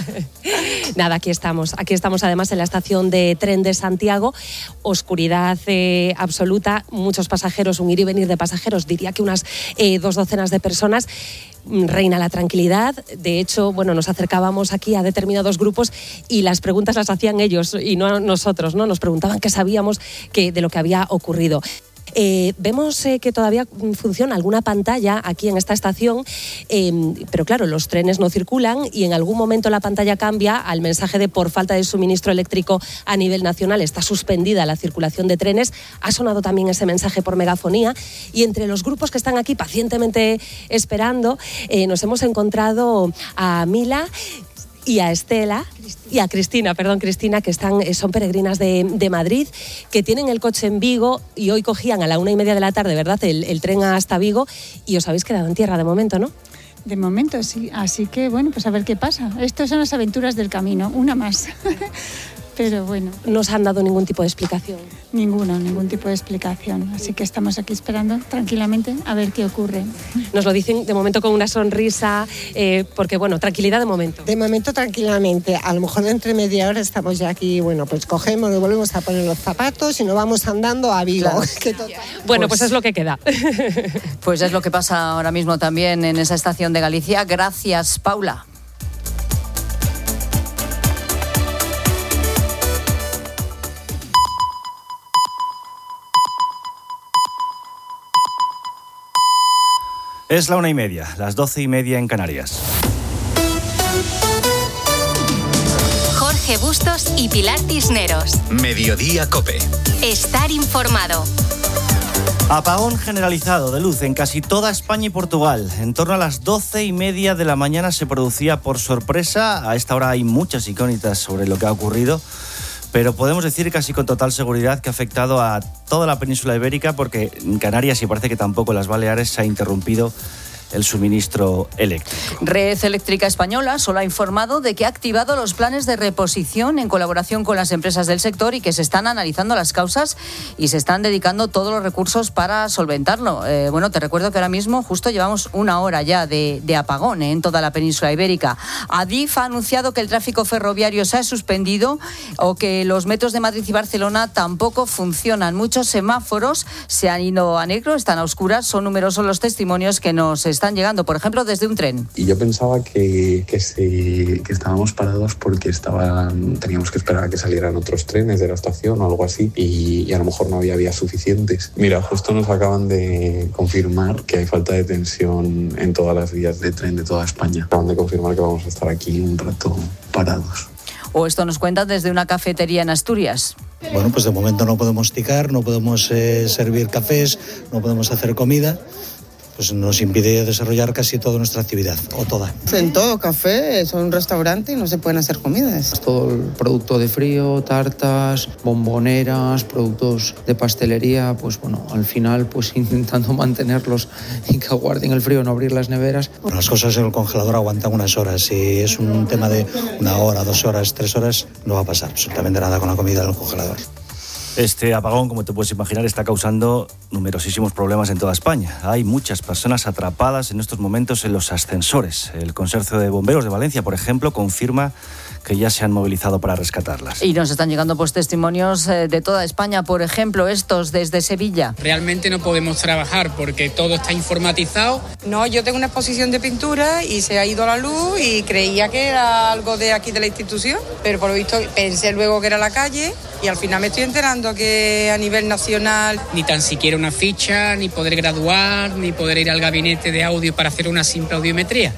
(laughs) Nada, aquí estamos. Aquí estamos además en la estación de tren de Santiago. Oscuridad eh, absoluta, muchos pasajeros, un ir y venir de pasajeros, diría que unas eh, dos docenas de personas. Mm, Reina la tranquilidad. De hecho, bueno, nos acercábamos aquí a determinados grupos y las preguntas las hacían ellos y no nosotros, ¿no? Nos preguntaban qué sabíamos que, de lo que había ocurrido. Eh, vemos eh, que todavía funciona alguna pantalla aquí en esta estación, eh, pero claro, los trenes no circulan y en algún momento la pantalla cambia al mensaje de por falta de suministro eléctrico a nivel nacional está suspendida la circulación de trenes. Ha sonado también ese mensaje por megafonía y entre los grupos que están aquí pacientemente esperando eh, nos hemos encontrado a Mila y a Estela y a Cristina, perdón, Cristina, que están, eh, son peregrinas de, de Madrid, que tienen el coche en Vigo y hoy cogían a la una y media de la tarde, ¿verdad? El, el tren hasta Vigo y os habéis quedado en tierra de momento, ¿no? De momento sí, así que bueno, pues a ver qué pasa. Estas son las aventuras del camino, una más. (laughs) Pero bueno. No os han dado ningún tipo de explicación. Ninguna, ningún tipo de explicación. Así que estamos aquí esperando tranquilamente a ver qué ocurre. Nos lo dicen de momento con una sonrisa, eh, porque bueno, tranquilidad de momento. De momento tranquilamente. A lo mejor entre media hora estamos ya aquí, bueno, pues cogemos y volvemos a poner los zapatos y nos vamos andando a Vigo. Claro. (laughs) Que total- Bueno, pues, es lo que queda. Pues es lo que pasa ahora mismo también en esa estación de Galicia. Gracias, Paula. Es la una y media, las doce y media en Canarias. Jorge Bustos y Pilar Cisneros. Mediodía Cope. Estar informado. Apagón generalizado de luz en casi toda España y Portugal. En torno a las doce y media de la mañana se producía por sorpresa. A esta hora hay muchas incógnitas sobre lo que ha ocurrido. Pero podemos decir casi con total seguridad que ha afectado a toda la península ibérica porque en Canarias y parece que tampoco en las Baleares se ha interrumpido el suministro eléctrico. Red Eléctrica Española solo ha informado de que ha activado los planes de reposición en colaboración con las empresas del sector y que se están analizando las causas y se están dedicando todos los recursos para solventarlo. Eh, bueno, te recuerdo que ahora mismo justo llevamos una hora ya de, de apagón eh, en toda la península ibérica. Adif ha anunciado que el tráfico ferroviario se ha suspendido o que los metros de Madrid y Barcelona tampoco funcionan. Muchos semáforos se han ido a negro, están a oscuras. Son numerosos los testimonios que nos están llegando, por ejemplo, desde un tren. Y yo pensaba que, que, que estábamos parados porque estaban, teníamos que esperar a que salieran otros trenes de la estación o algo así y, y a lo mejor no había vías suficientes. Mira, justo nos acaban de confirmar que hay falta de tensión en todas las vías de tren de toda España. Acaban de confirmar que vamos a estar aquí un rato parados. O esto nos cuentan desde una cafetería en Asturias. Bueno, pues de momento no podemos ticar, no podemos eh, servir cafés, no podemos hacer comida, pues nos impide desarrollar casi toda nuestra actividad, o toda. En todo café, es un restaurante y no se pueden hacer comidas. Todo el producto de frío, tartas, bomboneras, productos de pastelería, pues bueno, al final pues (laughs) intentando mantenerlos y que aguarden el frío, no abrir las neveras. Bueno, las cosas en el congelador aguantan unas horas. Si es un tema de una hora, dos horas, tres horas, no va a pasar absolutamente nada con la comida en el congelador. Este apagón, como te puedes imaginar, está causando numerosísimos problemas en toda España. Hay muchas personas atrapadas en estos momentos en los ascensores. El Consorcio de Bomberos de Valencia, por ejemplo, confirma que ya se han movilizado para rescatarlas. Y nos están llegando pues testimonios eh, de toda España, por ejemplo, estos desde Sevilla. Realmente no podemos trabajar porque todo está informatizado. No, yo tengo una exposición de pintura y se ha ido la luz y creía que era algo de aquí de la institución, pero por lo visto pensé luego que era la calle y al final me estoy enterando que a nivel nacional Ni tan siquiera una ficha, ni poder graduar, ni poder ir al gabinete de audio para hacer una simple audiometría.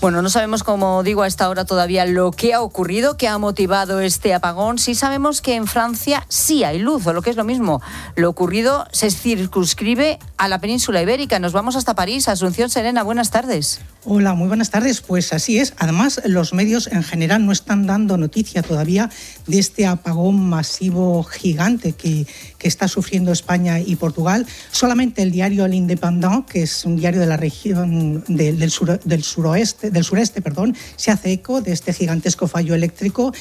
Bueno, no sabemos, como digo, a esta hora todavía lo que ha ocurrido, que ha motivado este apagón. Sí sabemos que en Francia sí hay luz, o lo que es lo mismo. Lo ocurrido se circunscribe a la península ibérica. Nos vamos hasta París. Asunción Serena, buenas tardes. Hola, muy buenas tardes. Pues así es. Además, los medios en general no están dando noticia todavía de este apagón masivo gigante que, que está sufriendo España y Portugal. Solamente el diario El Independent, que es un diario de la región de- del, sur- del suroeste, del sureste, perdón, se hace eco de este gigantesco fallo eléctrico.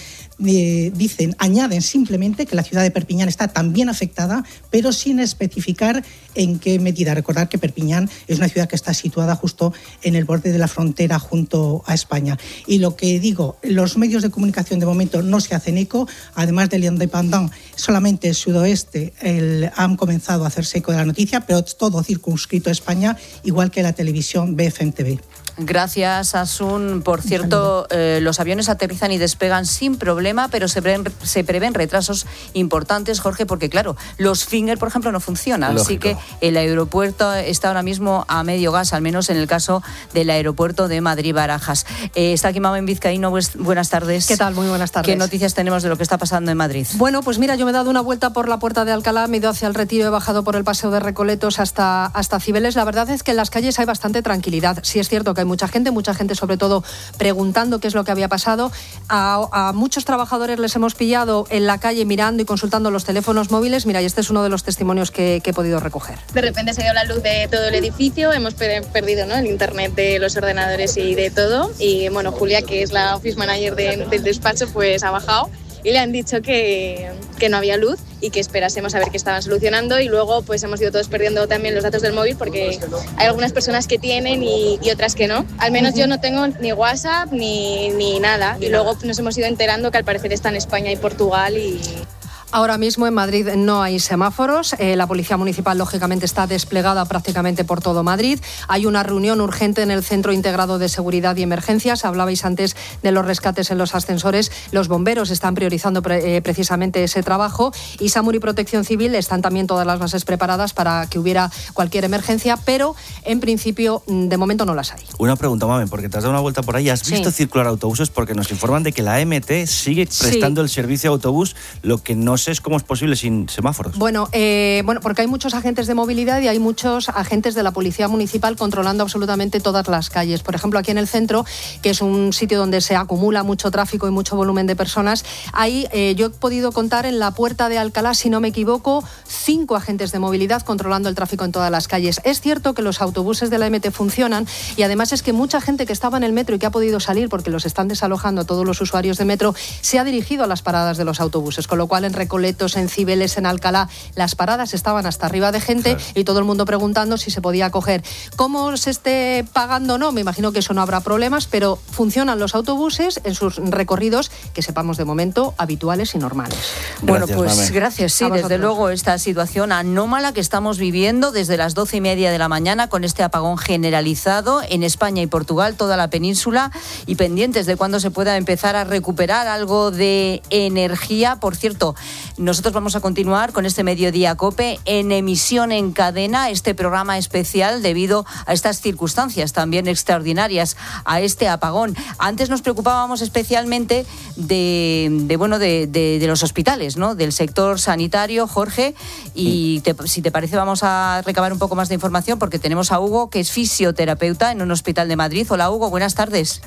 Eh, dicen, añaden simplemente que la ciudad de Perpiñán está también afectada, pero sin especificar en qué medida. Recordar que Perpiñán es una ciudad que está situada justo en el borde de la frontera junto a España. Y lo que digo, los medios de comunicación de momento no se hacen eco, además del Independent, solamente el sudoeste el- han comenzado a hacerse eco de la noticia, pero todo circunscrito a España, igual que la televisión BFM TV. Gracias, Asun. Por cierto, eh, los aviones aterrizan y despegan sin problema, pero se prevén, se prevén retrasos importantes, Jorge, porque claro, los Finger, por ejemplo, no funcionan. Así que el aeropuerto está ahora mismo a medio gas, al menos en el caso del aeropuerto de Madrid-Barajas. Eh, está aquí Mama en Vizcaíno. Buenas tardes. ¿Qué tal? Muy buenas tardes. ¿Qué noticias tenemos de lo que está pasando en Madrid? Bueno, pues mira, yo me he dado una vuelta por la puerta de Alcalá, me he ido hacia el retiro, he bajado por el paseo de Recoletos hasta, hasta Cibeles. La verdad es que en las calles hay bastante tranquilidad. Sí es cierto que hay mucha gente, mucha gente sobre todo preguntando qué es lo que había pasado. A, muchos trabajadores les hemos pillado en la calle mirando y consultando los teléfonos móviles. Mira, y este es uno de los testimonios que, he podido recoger. De repente se dio la luz de todo el edificio, hemos perdido el internet de los ordenadores y de todo. Y bueno, Julia, que es la office manager del despacho, pues ha bajado y le han dicho que, que, no había luz y que esperásemos a ver qué estaban solucionando. Y luego pues hemos ido todos perdiendo también los datos del móvil porque hay algunas personas que tienen y, y otras que no. Al menos yo no tengo ni WhatsApp ni, ni nada. Y luego nos hemos ido enterando que al parecer está en España y Portugal y... Ahora mismo en Madrid no hay semáforos. Eh, la Policía Municipal, lógicamente, está desplegada prácticamente por todo Madrid. Hay una reunión urgente en el Centro Integrado de Seguridad y Emergencias. Hablabais antes de los rescates en los ascensores. Los bomberos están priorizando eh, precisamente ese trabajo. Y SAMUR y Protección Civil están también todas las bases preparadas para que hubiera cualquier emergencia, pero en principio, mm, de momento, no las hay. Una pregunta, Mame, porque te has dado una vuelta por ahí. ¿Has visto circular autobuses? Porque nos informan de que la MT sigue prestando el servicio de autobús, lo que no sé cómo es posible sin semáforos. Bueno, eh, bueno, porque hay muchos agentes de movilidad y hay muchos agentes de la Policía Municipal controlando absolutamente todas las calles. Por ejemplo, aquí en el centro, que es un sitio donde se acumula mucho tráfico y mucho volumen de personas, ahí eh, yo he podido contar en la puerta de Alcalá, si no me equivoco, cinco agentes de movilidad controlando el tráfico en todas las calles. Es cierto que los autobuses de la MT funcionan y además es que mucha gente que estaba en el metro y que ha podido salir porque los están desalojando todos los usuarios de metro se ha dirigido a las paradas de los autobuses, con lo cual en Coletos, en Cibeles, en Alcalá, las paradas estaban hasta arriba de gente y todo el mundo preguntando si se podía coger. ¿Cómo se esté pagando no? Me imagino que eso no habrá problemas, pero funcionan los autobuses en sus recorridos, que sepamos de momento, habituales y normales. bueno, pues gracias. Sí, desde luego esta situación anómala que estamos viviendo desde las doce y media de la mañana con este apagón generalizado en España y Portugal, toda la península, y pendientes de cuándo se pueda empezar a recuperar algo de energía. Por cierto, nosotros vamos a continuar con este Mediodía Cope en emisión en cadena, este programa especial debido a estas circunstancias también extraordinarias, a este apagón. Antes nos preocupábamos especialmente de, bueno, de, los hospitales, ¿no? del sector sanitario, Jorge, y si te parece vamos a recabar un poco más de información porque tenemos a Hugo, que es fisioterapeuta en un hospital de Madrid. Hola Hugo, buenas tardes.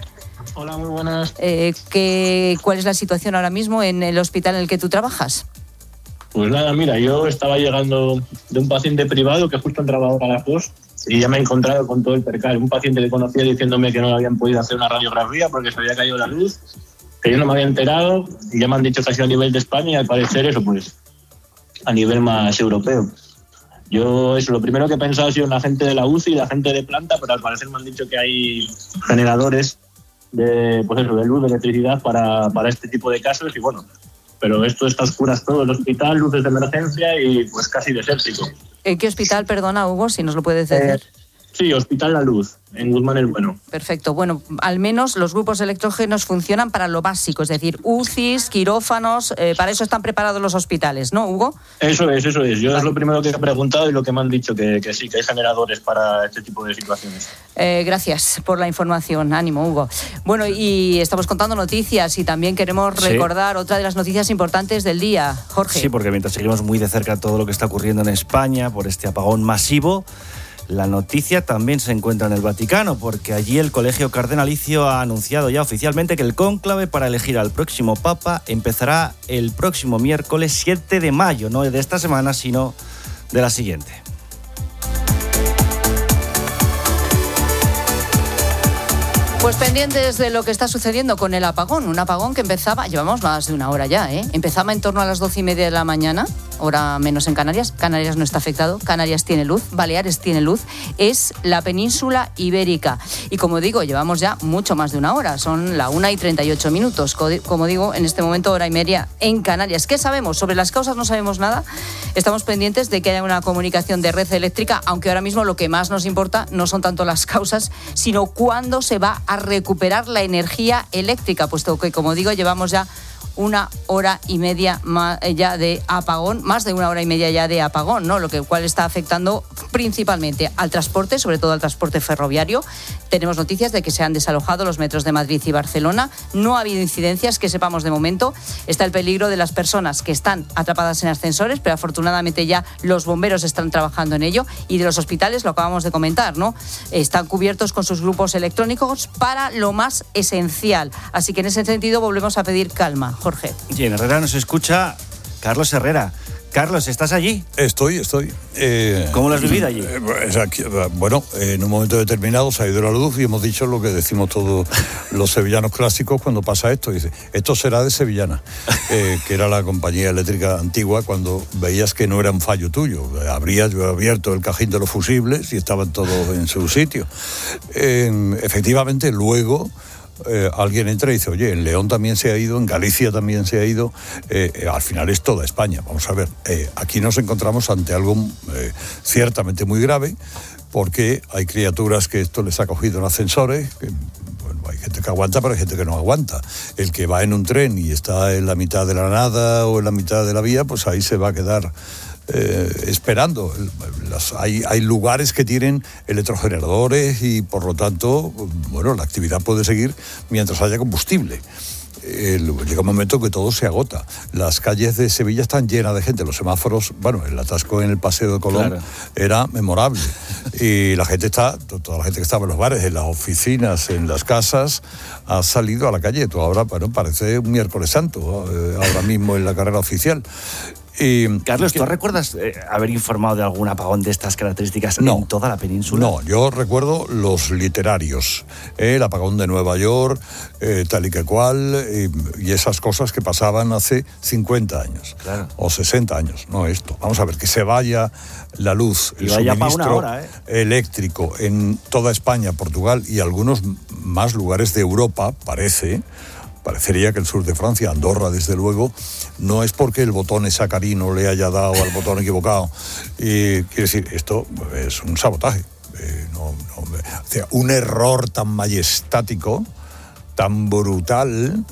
Hola, muy buenas. Eh, ¿qué, ¿Cuál es la situación ahora mismo en el hospital en el que tú trabajas? Pues nada, mira, yo estaba llegando de un paciente privado que justo entraba ahora a la post y ya me he encontrado con todo el percal. Un paciente que conocía diciéndome que no le habían podido hacer una radiografía porque se había caído la luz, que yo no me había enterado y ya me han dicho que ha sido a nivel de España y al parecer eso, pues a nivel más europeo. Yo, eso, lo primero que he pensado ha sido la gente de la UCI y la gente de planta, pero al parecer me han dicho que hay generadores de, pues eso, de luz, de electricidad para, para este tipo de casos y bueno, pero esto está oscuras todo el hospital, luces de emergencia y pues casi desértico. ¿En qué hospital, perdona Hugo, si nos lo puedes decir? Eh, Sí, Hospital La Luz, en Guzmán el Bueno. Perfecto. Bueno, al menos los grupos electrógenos funcionan para lo básico, es decir, UCIs, quirófanos, eh, para eso están preparados los hospitales, ¿no, Hugo? Eso es, eso es. Yo es lo primero que he preguntado y lo que me han dicho, que, sí, que hay generadores para este tipo de situaciones. Eh, gracias por la información. Ánimo, Hugo. Bueno, y estamos contando noticias y también queremos recordar otra de las noticias importantes del día, Jorge. Sí, porque mientras seguimos muy de cerca todo lo que está ocurriendo en España por este apagón masivo, la noticia también se encuentra en el Vaticano, porque allí el Colegio Cardenalicio ha anunciado ya oficialmente que el cónclave para elegir al próximo Papa empezará el próximo miércoles 7 de mayo, no de esta semana, sino de la siguiente. Pues pendientes de lo que está sucediendo con el apagón, un apagón que empezaba, llevamos más de una hora ya, ¿eh? empezaba en torno a las doce y media de la mañana hora menos en Canarias. Canarias no está afectado, Canarias tiene luz, Baleares tiene luz, es la península ibérica. Y como digo, llevamos ya mucho más de una hora, son la una y 38 minutos. Como digo, en este momento hora y media en Canarias. ¿Qué sabemos? Sobre las causas no sabemos nada. Estamos pendientes de que haya una comunicación de red eléctrica, aunque ahora mismo lo que más nos importa no son tanto las causas, sino cuándo se va a recuperar la energía eléctrica, puesto que, como digo, llevamos ya una hora y media eh, ya de apagón, más de una hora y media ya de apagón, ¿no? Lo que cual está afectando principalmente al transporte, sobre todo al transporte ferroviario. Tenemos noticias de que se han desalojado los metros de Madrid y Barcelona. No ha habido incidencias que sepamos de momento. Está el peligro de las personas que están atrapadas en ascensores, pero afortunadamente ya los bomberos están trabajando en ello. Y de los hospitales, lo acabamos de comentar, ¿no? Están cubiertos con sus grupos electrónicos para lo más esencial. Así que en ese sentido volvemos a pedir calma, Jorge. Y en Herrera nos escucha Carlos Herrera. Carlos, ¿estás allí? Estoy, estoy. Eh, ¿Cómo lo has vivido allí? eh, aquí, bueno, en un momento determinado se ha ido la luz y hemos dicho lo que decimos todos (laughs) los sevillanos clásicos cuando pasa esto. Dice, esto será de Sevillana, (laughs) eh, que era la compañía eléctrica antigua cuando veías que no era un fallo tuyo. Habrías yo abierto el cajín de los fusibles y estaban todos en su sitio. Eh, efectivamente, luego eh, alguien entra y dice, oye, en León también se ha ido, en Galicia también se ha ido, eh, eh, al final es toda España. Vamos a ver, aquí nos encontramos ante algo ciertamente muy grave, porque hay criaturas que esto les ha cogido en ascensores, que, hay gente que aguanta, pero hay gente que no aguanta. El que va en un tren y está en la mitad de la nada o en la mitad de la vía, pues ahí se va a quedar eh, esperando. Las- hay, hay lugares que tienen electrogeneradores y por lo tanto, bueno, la actividad puede seguir mientras haya combustible. El- llega un momento que todo se agota. Las calles de Sevilla están llenas de gente. Los semáforos, bueno, el atasco en el Paseo de Colón Claro. era memorable. Y la gente está, to- toda la gente que estaba en los bares, en las oficinas, en las casas, ha salido a la calle. Tú ahora, bueno, parece un miércoles santo, eh, ahora mismo en la carrera oficial. Y, Carlos, ¿tú recuerdas eh, haber informado de algún apagón de estas características en toda la península? No, yo recuerdo los literarios, eh, el apagón de Nueva York, eh, tal y que cual, eh, y esas cosas que pasaban hace 50 años Claro. o 60 años, no esto. Vamos a ver, que se vaya la luz, el suministro hora, ¿eh? eléctrico en toda España, Portugal y algunos más lugares de Europa, parece. Parecería que el sur de Francia, Andorra, desde luego, no es porque el botón sacarino le haya dado al botón equivocado. Y, quiere decir, esto es un sabotaje. Eh, o sea, un error tan majestático, tan brutal,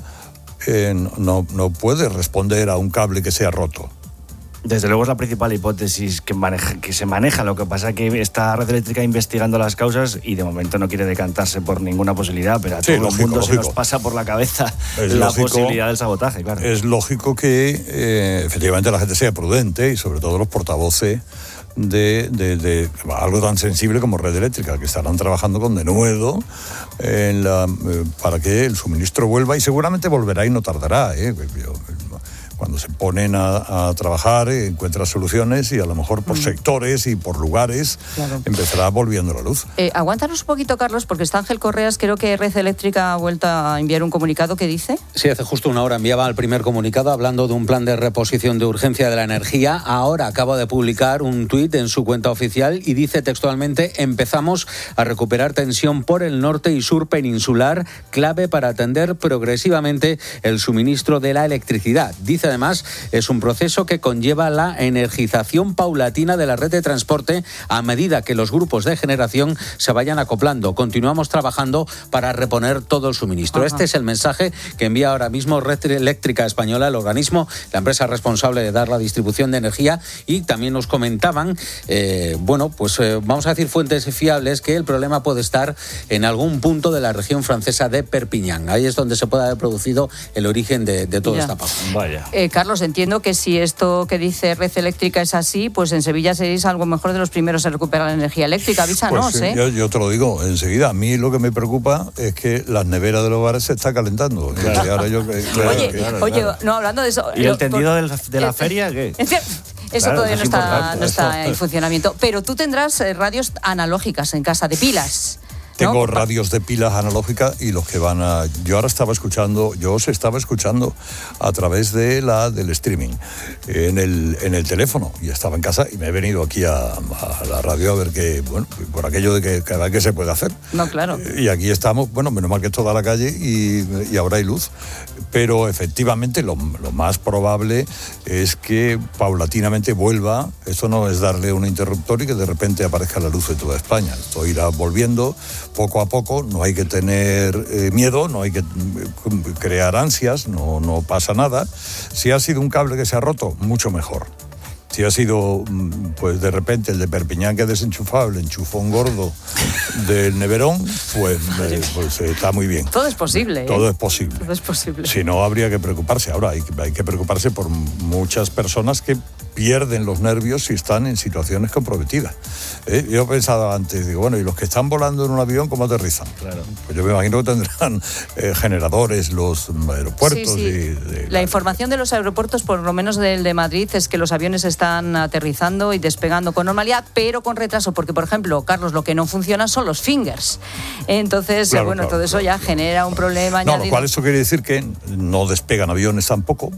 eh, no, no puede responder a un cable que sea roto. Desde luego es la principal hipótesis que, maneja- que se maneja. Lo que pasa que está Red Eléctrica investigando las causas y de momento no quiere decantarse por ninguna posibilidad, pero a Sí, todo lógico, el mundo se nos pasa por la cabeza Es la lógico- posibilidad del sabotaje, claro. Es lógico que eh, efectivamente la gente sea prudente y sobre todo los portavoces de, de- de algo tan sensible como red eléctrica, que estarán trabajando con denuedo en la, eh, para que el suministro vuelva y seguramente volverá y no tardará. ¿eh? Yo- cuando se ponen a, a trabajar eh, encuentran soluciones y a lo mejor por sectores y por lugares Claro. empezará volviendo la luz. Eh, aguántanos un poquito, Carlos, porque está Ángel Correas. Creo que Red Eléctrica ha vuelto a enviar un comunicado que dice. Sí, hace justo una hora enviaba el primer comunicado hablando de un plan de reposición de urgencia de la energía. Ahora acaba de publicar un tuit en su cuenta oficial y dice textualmente, empezamos a recuperar tensión por el norte y sur peninsular, clave para atender progresivamente el suministro de la electricidad. Dice además, es un proceso que conlleva la energización paulatina de la red de transporte a medida que los grupos de generación se vayan acoplando. Continuamos trabajando para reponer todo el suministro. Ajá. Este es el mensaje que envía ahora mismo Red Eléctrica Española, el organismo, la empresa responsable de dar la distribución de energía. Y también nos comentaban, eh, bueno, pues eh, vamos a decir fuentes fiables, que el problema puede estar en algún punto de la región francesa de Perpiñán. Ahí es donde se puede haber producido el origen de, de todo Ya. este apagón. Vaya. Eh, Carlos, entiendo que si esto que dice Red Eléctrica es así, pues en Sevilla seréis algo mejor de los primeros en recuperar la energía eléctrica. Avísanos, Pues, ¿eh? yo, yo te lo digo enseguida. A mí lo que me preocupa es que las neveras de los bares se está calentando. Y ahora yo claro, oye, oye, no, hablando de eso. ¿Y lo- el tendido por- de la Eh, feria qué? (laughs) Eso Claro, todavía es no está, no está en funcionamiento. Pero tú tendrás eh, radios analógicas en casa de pilas. Tengo radios de pilas analógicas y los que van a. Yo ahora estaba escuchando, yo os estaba escuchando a través de la del streaming en el, en el teléfono y estaba en casa y me he venido aquí a, a la radio a ver qué, bueno, por aquello de que, que se puede hacer. No, claro. Y aquí estamos, bueno, menos mal que es toda la calle y, y ahora hay luz. Pero efectivamente lo, lo más probable es que paulatinamente vuelva. Esto no es darle un interruptor y que de repente aparezca la luz de toda España. Esto irá volviendo poco a poco, no hay que tener eh, miedo, no hay que mm, crear ansias, no, no pasa nada. Si ha sido un cable que se ha roto, mucho mejor. Si ha sido, mm, pues de repente el de Perpiñán que desenchufado, el enchufón gordo del Neverón, pues, eh, pues, eh, está muy bien. Todo es posible. ¿eh? Todo es posible. Todo es posible. Si no, habría que preocuparse. Ahora hay que preocuparse por muchas personas que pierden los nervios si están en situaciones comprometidas. ¿eh? Yo pensaba antes, digo, bueno, ¿y los que están volando en un avión cómo aterrizan? Claro. Pues yo me imagino que tendrán eh, generadores los mm, aeropuertos Sí, sí. y de- La información de los aeropuertos, por lo menos del de Madrid, es que los aviones están aterrizando y despegando con normalidad, pero con retraso, porque, por ejemplo, Carlos, lo que no funciona son los fingers. Entonces, eh, Claro, bueno, claro, todo eso ya genera un problema No, lo cual eso quiere decir que no despegan aviones tampoco,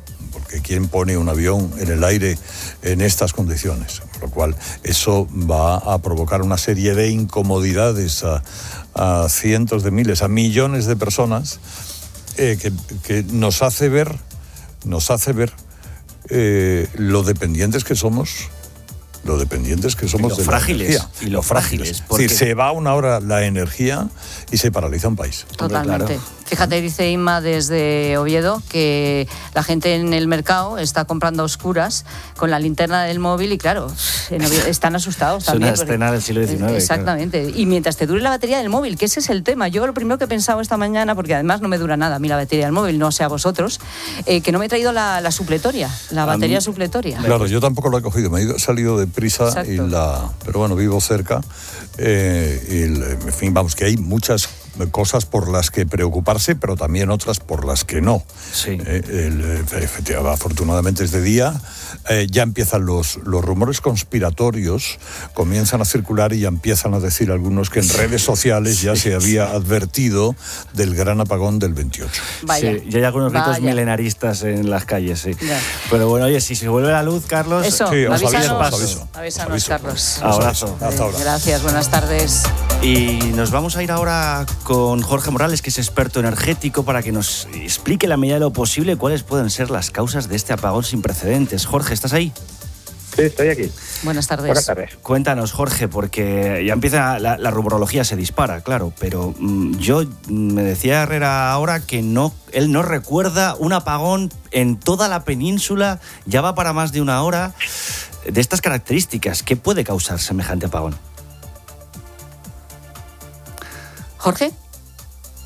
porque ¿quién pone un avión en el aire en estas condiciones? Con lo cual eso va a provocar una serie de incomodidades a, cientos de miles, a millones de personas, eh, que, que nos hace ver, nos hace ver eh, lo dependientes que somos. Lo dependientes que somos lo de frágiles, la energía. y lo frágiles, Es porque- decir, se va una hora la energía y se paraliza un país. Totalmente. Fíjate, dice Inma desde Oviedo que la gente en el mercado está comprando a oscuras con la linterna del móvil y claro, en Oviedo (laughs) están asustados Es una también. porque- escena del siglo XIX, claro. Exactamente. Y mientras te dure la batería del móvil, que ese es el tema. Yo lo primero que he pensado esta mañana, porque además no me dura nada a mí la batería del móvil, no sé a vosotros, eh, que no me he traído la, la supletoria, la A batería mí- supletoria. Claro, yo tampoco lo he cogido, me he ido- salido de prisa y la. Pero bueno, vivo cerca. eh, y el- en fin, vamos, que hay muchas cosas por las que preocuparse, pero también otras por las que no. Eh, el- efectivamente, afortunadamente es de día. eh, ya empiezan los, los rumores conspiratorios, comienzan a circular y ya empiezan a decir algunos que en redes sociales ya se había advertido del gran apagón del 28. Sí, y hay algunos ritos Vaya. milenaristas en las calles, sí. Ya. Pero bueno, oye, si se vuelve la luz, Carlos, Eso, sí, os avísanos, aviso, os avísanos, aviso. Carlos. Abrazo. Gracias, buenas tardes. Y nos vamos a ir ahora con Jorge Morales, que es experto energético, para que nos explique en la medida de lo posible cuáles pueden ser las causas de este apagón sin precedentes. Jorge, ¿estás ahí? Sí, estoy aquí. Buenas tardes. Buenas tardes. Cuéntanos, Jorge, porque ya empieza la, la rumorología se dispara, claro, pero mm, yo mm, me decía Herrera ahora que no, él no recuerda un apagón en toda la península, ya va para más de una hora, de estas características. ¿Qué puede causar semejante apagón? Jorge,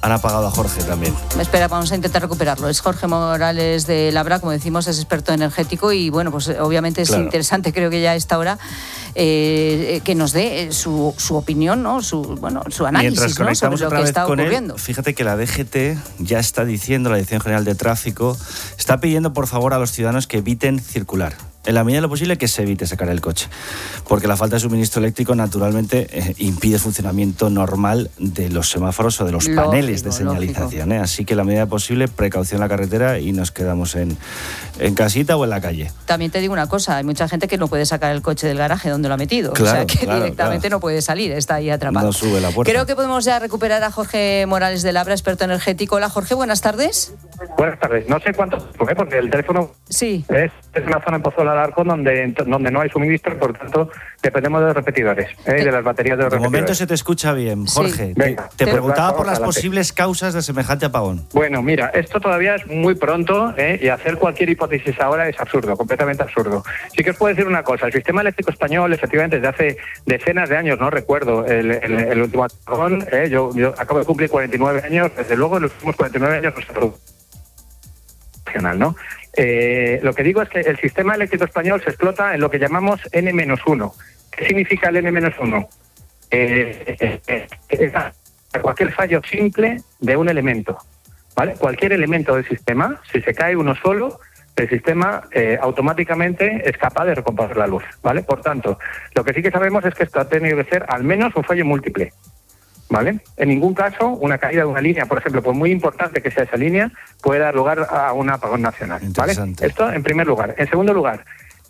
Han apagado a Jorge también. espera, vamos a intentar recuperarlo. Es Jorge Morales de Labra, como decimos, es experto energético y bueno, pues eh, obviamente es Claro. interesante, creo que ya a esta hora, eh, que nos dé eh, su, su opinión, ¿no? Su, bueno, su análisis ¿no? sobre lo que está ocurriendo. él, fíjate que la DGT ya está diciendo, la Dirección General de Tráfico, está pidiendo por favor a los ciudadanos que eviten circular. En la medida de lo posible que se evite sacar el coche, porque la falta de suministro eléctrico naturalmente eh, impide el funcionamiento normal de los semáforos o de los Lógico, paneles de señalización. ¿eh? Así que en la medida posible precaución en la carretera y nos quedamos en, en casita o en la calle. También te digo una cosa, hay mucha gente que no puede sacar el coche del garaje donde lo ha metido, o sea Claro, que claro, directamente claro. no puede salir, está ahí atrapado. No sube la puerta. Creo que podemos ya recuperar a Jorge Morales de Labra, experto energético. Hola Jorge, buenas tardes. Buenas tardes. No sé cuánto fue, porque el teléfono sí. es, es una zona en Pozuelo de Alarcón donde, donde no hay suministro, por tanto, dependemos de los repetidores, ¿eh? y de las baterías de los De momento repetidores. se te escucha bien, Sí. Jorge. Te- preguntaba por las adelante. posibles causas de semejante apagón. Bueno, mira, esto todavía es muy pronto ¿eh? y hacer cualquier hipótesis ahora es absurdo, completamente absurdo. Sí que os puedo decir una cosa, el sistema eléctrico español, efectivamente, desde hace decenas de años, no recuerdo el, el- el último apagón, ¿eh? yo, yo acabo de cumplir 49 años, desde luego en los últimos 49 años no se ha producido ¿no? Eh, lo que digo es que el sistema eléctrico español se explota en lo que llamamos N-1. ¿Qué significa el N-1? Eh, eh, eh, cualquier fallo simple de un elemento. Cualquier elemento del sistema, si se cae uno solo, el sistema automáticamente es capaz de recomponer la luz, ¿vale? Por tanto, lo que sí que sabemos es que esto ha tenido que ser al menos un fallo múltiple, ¿vale? En ningún caso, una caída de una línea, por ejemplo, por muy importante que sea esa línea, puede dar lugar a un apagón nacional, ¿vale? Esto en primer lugar. En segundo lugar,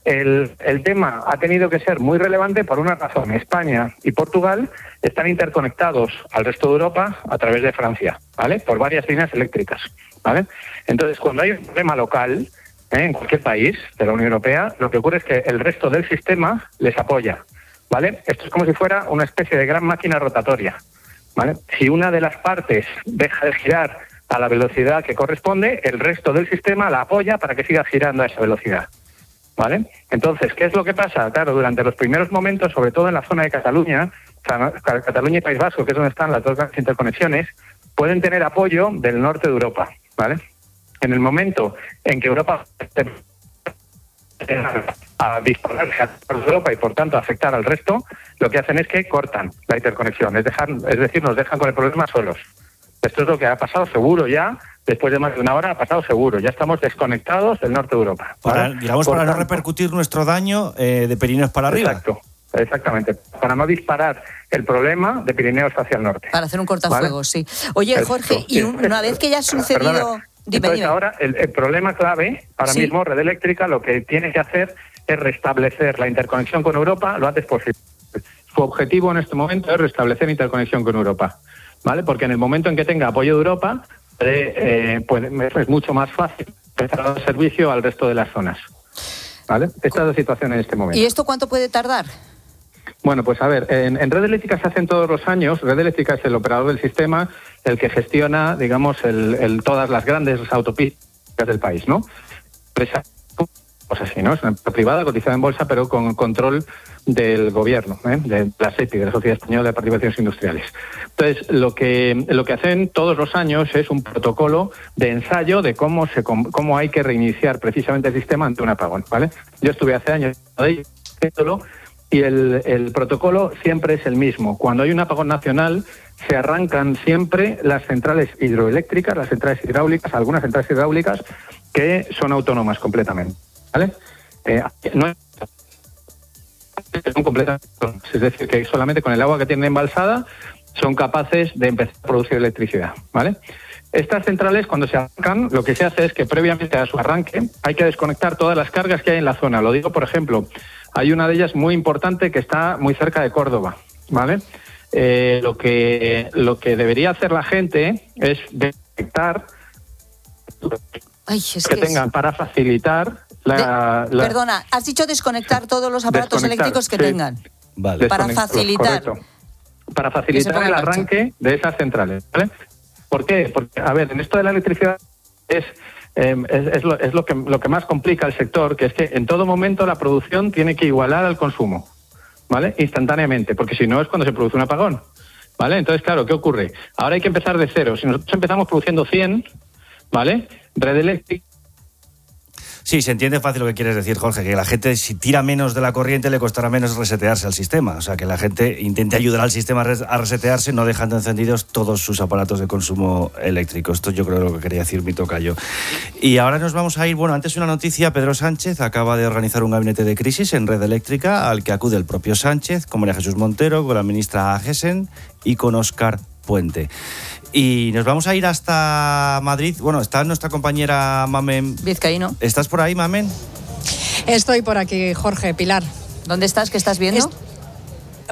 el, el tema ha tenido que ser muy relevante por una razón. España y Portugal están interconectados al resto de Europa a través de Francia, ¿vale? Por varias líneas eléctricas, ¿vale? Entonces, cuando hay un problema local ¿eh? en cualquier país de la Unión Europea, lo que ocurre es que el resto del sistema les apoya, ¿vale? Esto es como si fuera una especie de gran máquina rotatoria. ¿Vale? Si una de las partes deja de girar a la velocidad que corresponde, el resto del sistema la apoya para que siga girando a esa velocidad. ¿Vale? Entonces, ¿qué es lo que pasa? Claro, durante los primeros momentos, sobre todo en la zona de Cataluña, Cataluña y País Vasco, que es donde están las dos interconexiones, pueden tener apoyo del norte de Europa, ¿vale? En el momento en que Europa a dispararse a Europa y por tanto afectar al resto, lo que hacen es que cortan la interconexión, es, dejar, es decir, nos dejan con el problema solos. Esto es lo que ha pasado seguro ya, después de más de una hora ha pasado seguro, ya estamos desconectados del norte de Europa. Para, digamos, para no repercutir nuestro daño eh, de Pirineos para arriba. Exacto. Exactamente, para no disparar el problema de Pirineos hacia el norte. Para hacer un cortafuegos, sí. Oye, Jorge, y una vez que ya ha sucedido... Entonces, ahora el, problema clave, ahora mismo, Red Eléctrica lo que tiene que hacer es restablecer la interconexión con Europa lo antes posible. Su objetivo en este momento es restablecer interconexión con Europa, ¿vale? Porque en el momento en que tenga apoyo de Europa, eh, pues es mucho más fácil dar servicio al resto de las zonas. ¿Vale? Esta es la situación en este momento. ¿Y esto cuánto puede tardar? Bueno, pues a ver, en, Red Eléctrica se hacen todos los años. Red Eléctrica es el operador del sistema, el que gestiona, digamos, el, todas las grandes autopistas del país, ¿no? Pues así, ¿no? Es una privada cotizada en bolsa, pero con control del gobierno, ¿eh? de la SEPI, de la Sociedad Española de Participaciones Industriales. Entonces, lo que, lo que hacen todos los años es un protocolo de ensayo de cómo, se, cómo hay que reiniciar precisamente el sistema ante un apagón, ¿vale? Yo estuve hace años y el, protocolo siempre es el mismo. Cuando hay un apagón nacional, se arrancan siempre las centrales hidroeléctricas, las centrales hidráulicas, algunas centrales hidráulicas que son autónomas completamente. ¿Vale? Eh, no son completamente es decir, que solamente con el agua que tienen embalsada son capaces de empezar a producir electricidad. ¿vale? Estas centrales, cuando se arrancan, lo que se hace es que previamente a su arranque hay que desconectar todas las cargas que hay en la zona. Lo digo, por ejemplo, hay una de ellas muy importante que está muy cerca de Córdoba, ¿vale? Eh, lo, que, lo que debería hacer la gente es detectar que, tengan para facilitar la, Perdona, has dicho desconectar todos los aparatos eléctricos que tengan. Vale. Para facilitar. Para facilitar el arranque de esas centrales. ¿vale? ¿Por qué? Porque, a ver, en esto de la electricidad es Em, es, lo, es lo, que, lo que más complica el sector, que es que en todo momento la producción tiene que igualar al consumo, ¿vale? Instantáneamente, porque si no es cuando se produce un apagón, ¿vale? Entonces, claro, ¿qué ocurre? Ahora hay que empezar de cero. Si nosotros empezamos produciendo 100, ¿vale? Red Eléctrica Sí, se entiende fácil lo que quieres decir, Jorge, que la gente si tira menos de la corriente le costará menos resetearse al sistema. O sea, que la gente intente ayudar al sistema a resetearse no dejando encendidos todos sus aparatos de consumo eléctrico. Esto yo creo lo que quería decir mi tocayo. Y ahora nos vamos a ir, bueno, antes una noticia, Pedro Sánchez acaba de organizar un gabinete de crisis en red eléctrica al que acude el propio Sánchez, con María Jesús Montero, con la ministra Agesen y con Óscar Puente. Y nos vamos a ir hasta Madrid. Bueno, está nuestra compañera Mamen. Vizcaíno. ¿Estás por ahí, Mamen? Estoy por aquí, Jorge Pilar. ¿Dónde estás? ¿Qué estás viendo?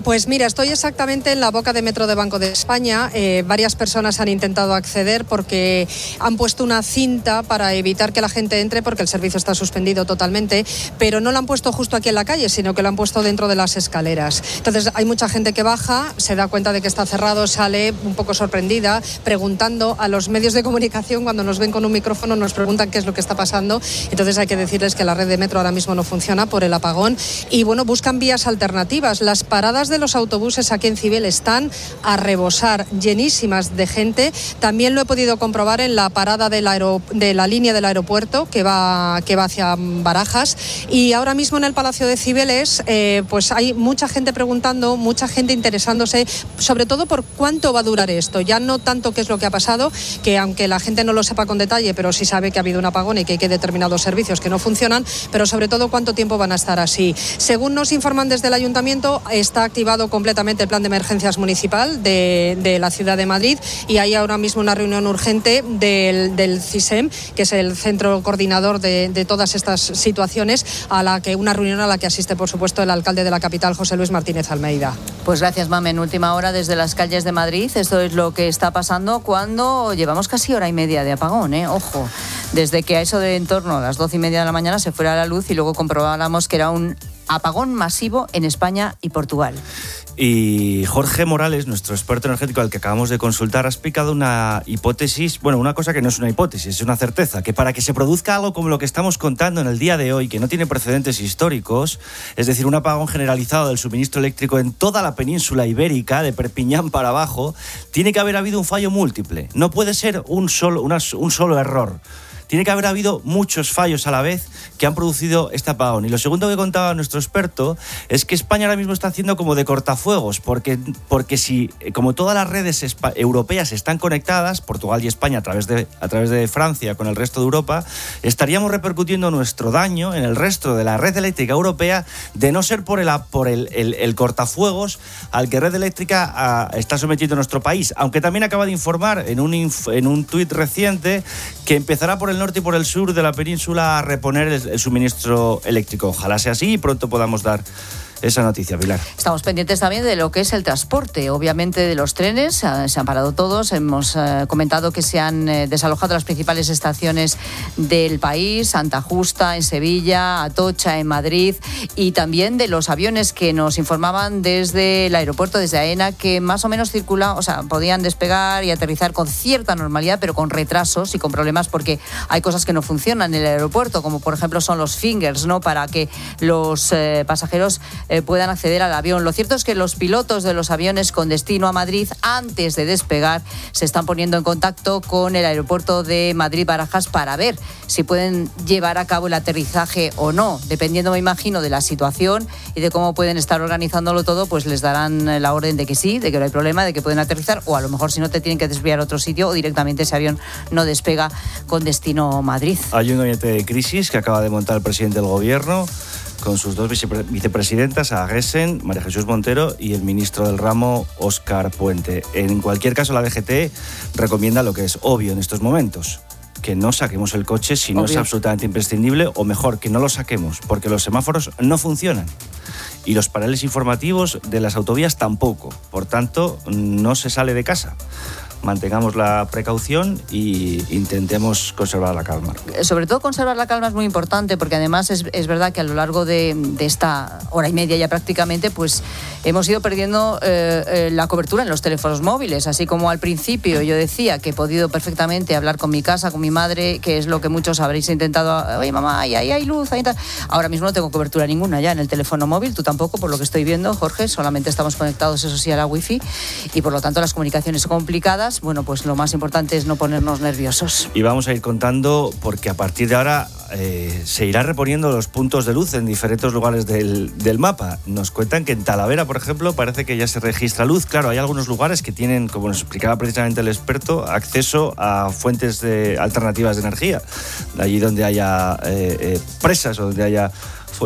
Pues mira, estoy exactamente en la boca de metro de Banco de España. Eh, varias personas han intentado acceder porque han puesto una cinta para evitar que la gente entre porque el servicio está suspendido totalmente, pero no lo han puesto justo aquí en la calle, sino que lo han puesto dentro de las escaleras. Entonces hay mucha gente que baja, se da cuenta de que está cerrado, sale un poco sorprendida, preguntando a los medios de comunicación cuando nos ven con un micrófono, nos preguntan qué es lo que está pasando. Entonces hay que decirles que la red de metro ahora mismo no funciona por el apagón y bueno, buscan vías alternativas. Las paradas de los autobuses aquí en Cibel están a rebosar, llenísimas de gente. También lo he podido comprobar en la parada de la línea del aeropuerto que va, que va hacia Barajas. Y ahora mismo en el Palacio de Cibeles, eh, pues hay mucha gente preguntando, mucha gente interesándose, sobre todo por cuánto va a durar esto. Ya no tanto qué es lo que ha pasado, que aunque la gente no lo sepa con detalle, pero sí sabe que ha habido un apagón y que hay determinados servicios que no funcionan, pero sobre todo cuánto tiempo van a estar así. Según nos informan desde el ayuntamiento, está activado completamente el plan de emergencias municipal de, la ciudad de Madrid y hay ahora mismo una reunión urgente del, CISEM, que es el centro coordinador de, todas estas situaciones, a la que una reunión a la que asiste, por supuesto, el alcalde de la capital, José Luis Martínez Almeida. Pues gracias, Mame. En última hora desde las calles de Madrid, esto es lo que está pasando cuando llevamos casi hora y media de apagón, ¿eh? Ojo, desde que a eso de en torno a las doce y media de la mañana se fuera la luz y luego comprobábamos que era un apagón masivo en España y Portugal. Y Jorge Morales, nuestro experto energético al que acabamos de consultar, ha explicado una hipótesis, bueno, una cosa que no es una hipótesis, es una certeza, que para que se produzca algo como lo que estamos contando en el día de hoy, que no tiene precedentes históricos, es decir, un apagón generalizado del suministro eléctrico en toda la península ibérica, de Perpiñán para abajo, tiene que haber habido un fallo múltiple. No puede ser un solo, un solo error. Tiene que haber habido muchos fallos a la vez que han producido este apagón. Y lo segundo que contaba nuestro experto es que España ahora mismo está haciendo como de cortafuegos, porque, porque si, eh, como todas las redes europeas están conectadas, Portugal y España a través, de, a través de Francia con el resto de Europa, estaríamos repercutiendo nuestro daño en el resto de la red eléctrica europea de no ser por el, a- por el, el- el cortafuegos al que Red Eléctrica ah, está sometiendo nuestro país. Aunque también acaba de informar en un, en un tuit reciente que empezará por el norte y por el sur de la península a reponer el, el suministro eléctrico. Ojalá sea así y pronto podamos dar esa noticia, Pilar. Estamos pendientes también de lo que es el transporte, obviamente de los trenes, eh, se han parado todos, hemos eh, comentado que se han eh, desalojado las principales estaciones del país, Santa Justa en Sevilla, Atocha en Madrid y también de los aviones que nos informaban desde el aeropuerto, desde AENA, que más o menos circulaban, o sea, podían despegar y aterrizar con cierta normalidad, pero con retrasos y con problemas porque hay cosas que no funcionan en el aeropuerto, como por ejemplo son los fingers, ¿no? Para que los eh, pasajeros eh, puedan acceder al avión. Lo cierto es que los pilotos de los aviones con destino a Madrid, antes de despegar, se están poniendo en contacto con el aeropuerto de Madrid-Barajas para ver si pueden llevar a cabo el aterrizaje o no. Dependiendo, me imagino, de la situación y de cómo pueden estar organizándolo todo, pues les darán eh, la orden de que sí, de que no hay problema, de que pueden aterrizar, o a lo mejor si no te tienen que desviar a otro sitio o directamente ese avión no despega con destino Madrid. Hay un gabinete de crisis que acaba de montar el presidente del gobierno con sus dos vicepre- vicepresidentas, Agesen, María Jesús Montero y el ministro del ramo, Óscar Puente. En cualquier caso, la DGT recomienda lo que es obvio en estos momentos, que no saquemos el coche si no es absolutamente imprescindible, o mejor, que no lo saquemos, porque los semáforos no funcionan. Y los paneles informativos de las autovías tampoco. Por tanto, no se sale de casa. Mantengamos la precaución y intentemos conservar la calma. sobre todo conservar la calma es muy importante porque además es, es verdad que a lo largo de, de esta hora y media ya prácticamente pues hemos ido perdiendo eh, eh, la cobertura en los teléfonos móviles así como al principio yo decía que he podido perfectamente hablar con mi casa con mi madre que es lo que muchos habréis intentado oye mamá ahí, ahí hay luz tal". ahora mismo no tengo cobertura ninguna ya en el teléfono móvil tú tampoco por lo que estoy viendo Jorge solamente estamos conectados eso sí a la wifi y por lo tanto las comunicaciones son complicadas bueno pues lo más importante es no ponernos nerviosos Y vamos a ir contando porque a partir de ahora eh, se irá reponiendo los puntos de luz en diferentes lugares del, del mapa. Nos cuentan que en Talavera, por ejemplo, parece que ya se registra luz. Claro, hay algunos lugares que tienen, como nos explicaba precisamente el experto, acceso a fuentes de, alternativas de energía. Allí donde haya eh, eh, presas o donde haya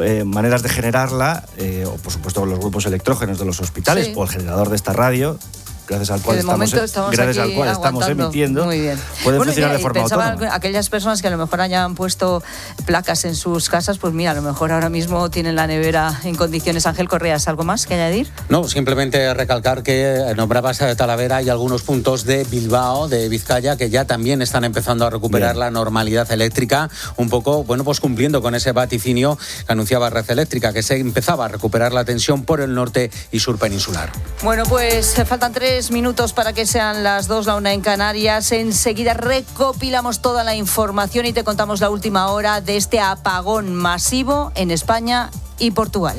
eh, maneras de generarla, eh, o por supuesto los grupos electrógenos de los hospitales Sí. o el generador de esta radio, gracias al cual estamos, momento estamos gracias al cual estamos emitiendo, Muy bien. pueden Bueno, funcionar ya, de y forma pensaba autónoma. aquellas personas que a lo mejor hayan puesto placas en sus casas, pues mira, a lo mejor ahora mismo tienen la nevera en condiciones. Ángel Correas, ¿algo más que añadir? No, simplemente recalcar que eh, nombrabas a Talavera y algunos puntos de Bilbao, de Vizcaya, que ya también están empezando a recuperar Bien. la normalidad eléctrica, un poco, bueno, pues cumpliendo con ese vaticinio que anunciaba Red Eléctrica, que se empezaba a recuperar la tensión por el norte y sur peninsular. Bueno, pues eh, faltan tres minutos para que sean las dos, la una en Canarias. Enseguida recopilamos toda la información y te contamos la última hora de este apagón masivo en España y Portugal.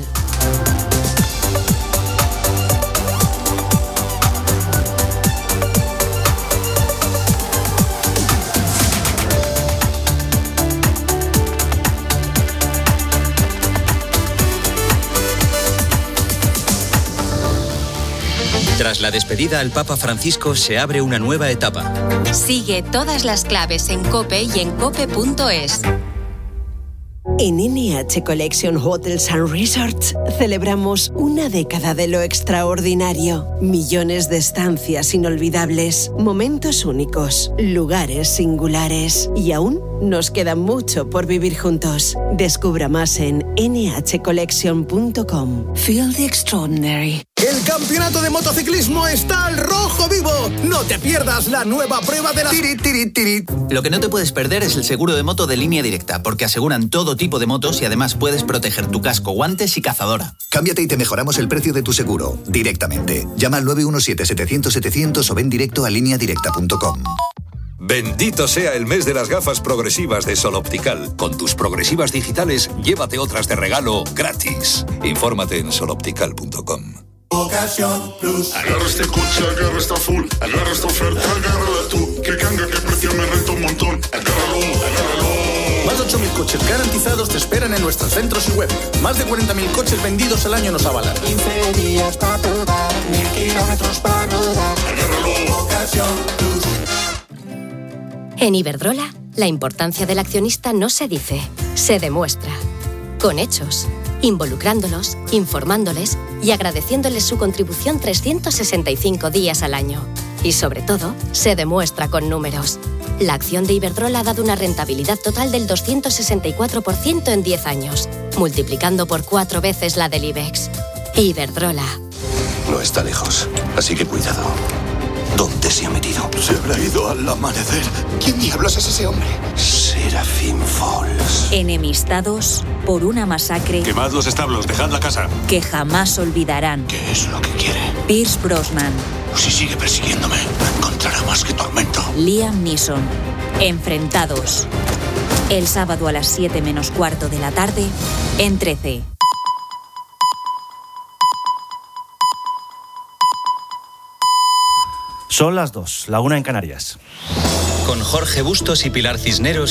Tras la despedida al Papa Francisco se abre una nueva etapa. Sigue todas las claves en Cope y en cope.es. En NH Collection Hotels and Resorts celebramos una década de lo extraordinario, millones de estancias inolvidables, momentos únicos, lugares singulares y aún Nos queda mucho por vivir juntos. Descubra más en nhcollection.com. Feel the extraordinary. El campeonato de motociclismo está al rojo vivo. No te pierdas la nueva prueba de la... Tiri, tiri, tiri. Lo que no te puedes perder es el seguro de moto de línea directa, porque aseguran todo tipo de motos y además puedes proteger tu casco, guantes y cazadora. Cámbiate y te mejoramos el precio de tu seguro directamente. Llama al 917-700-700 o ven directo a lineadirecta.com. Bendito sea el mes de las gafas progresivas de Sol Optical. Con tus progresivas digitales, llévate otras de regalo gratis. Infórmate en soloptical.com. Ocasión Plus. Agarra este coche, agarra esta full, agarra esta oferta, agárrala tú. Que canga, que precio me renta un montón. Agárralo, agárralo. Más de 8.000 coches garantizados te esperan en nuestros centros y web. Más de 40.000 coches vendidos al año nos avalan. 15 días para probar, mil kilómetros para rodar. Agárralo. Ocasión Plus. En Iberdrola, la importancia del accionista no se dice, se demuestra. Con hechos, involucrándolos, informándoles y agradeciéndoles su contribución 365 días al año. Y sobre todo, se demuestra con números. La acción de Iberdrola ha dado una rentabilidad total del 264% en 10 años, multiplicando por cuatro veces la del IBEX. Iberdrola. No está lejos, así que cuidado. ¿Dónde se ha metido? Se habrá ido al amanecer. ¿Quién diablos es ese hombre? Serafín Falls. Enemistados por una masacre Quemad los establos, dejad la casa. que jamás olvidarán. ¿Qué es lo que quiere? Pierce Brosnan, Si sigue persiguiéndome, encontrará más que tormento. Liam Neeson, enfrentados. El sábado a las 7 menos cuarto de la tarde, en 13. Son las dos, la una en Canarias. Con Jorge Bustos y Pilar Cisneros.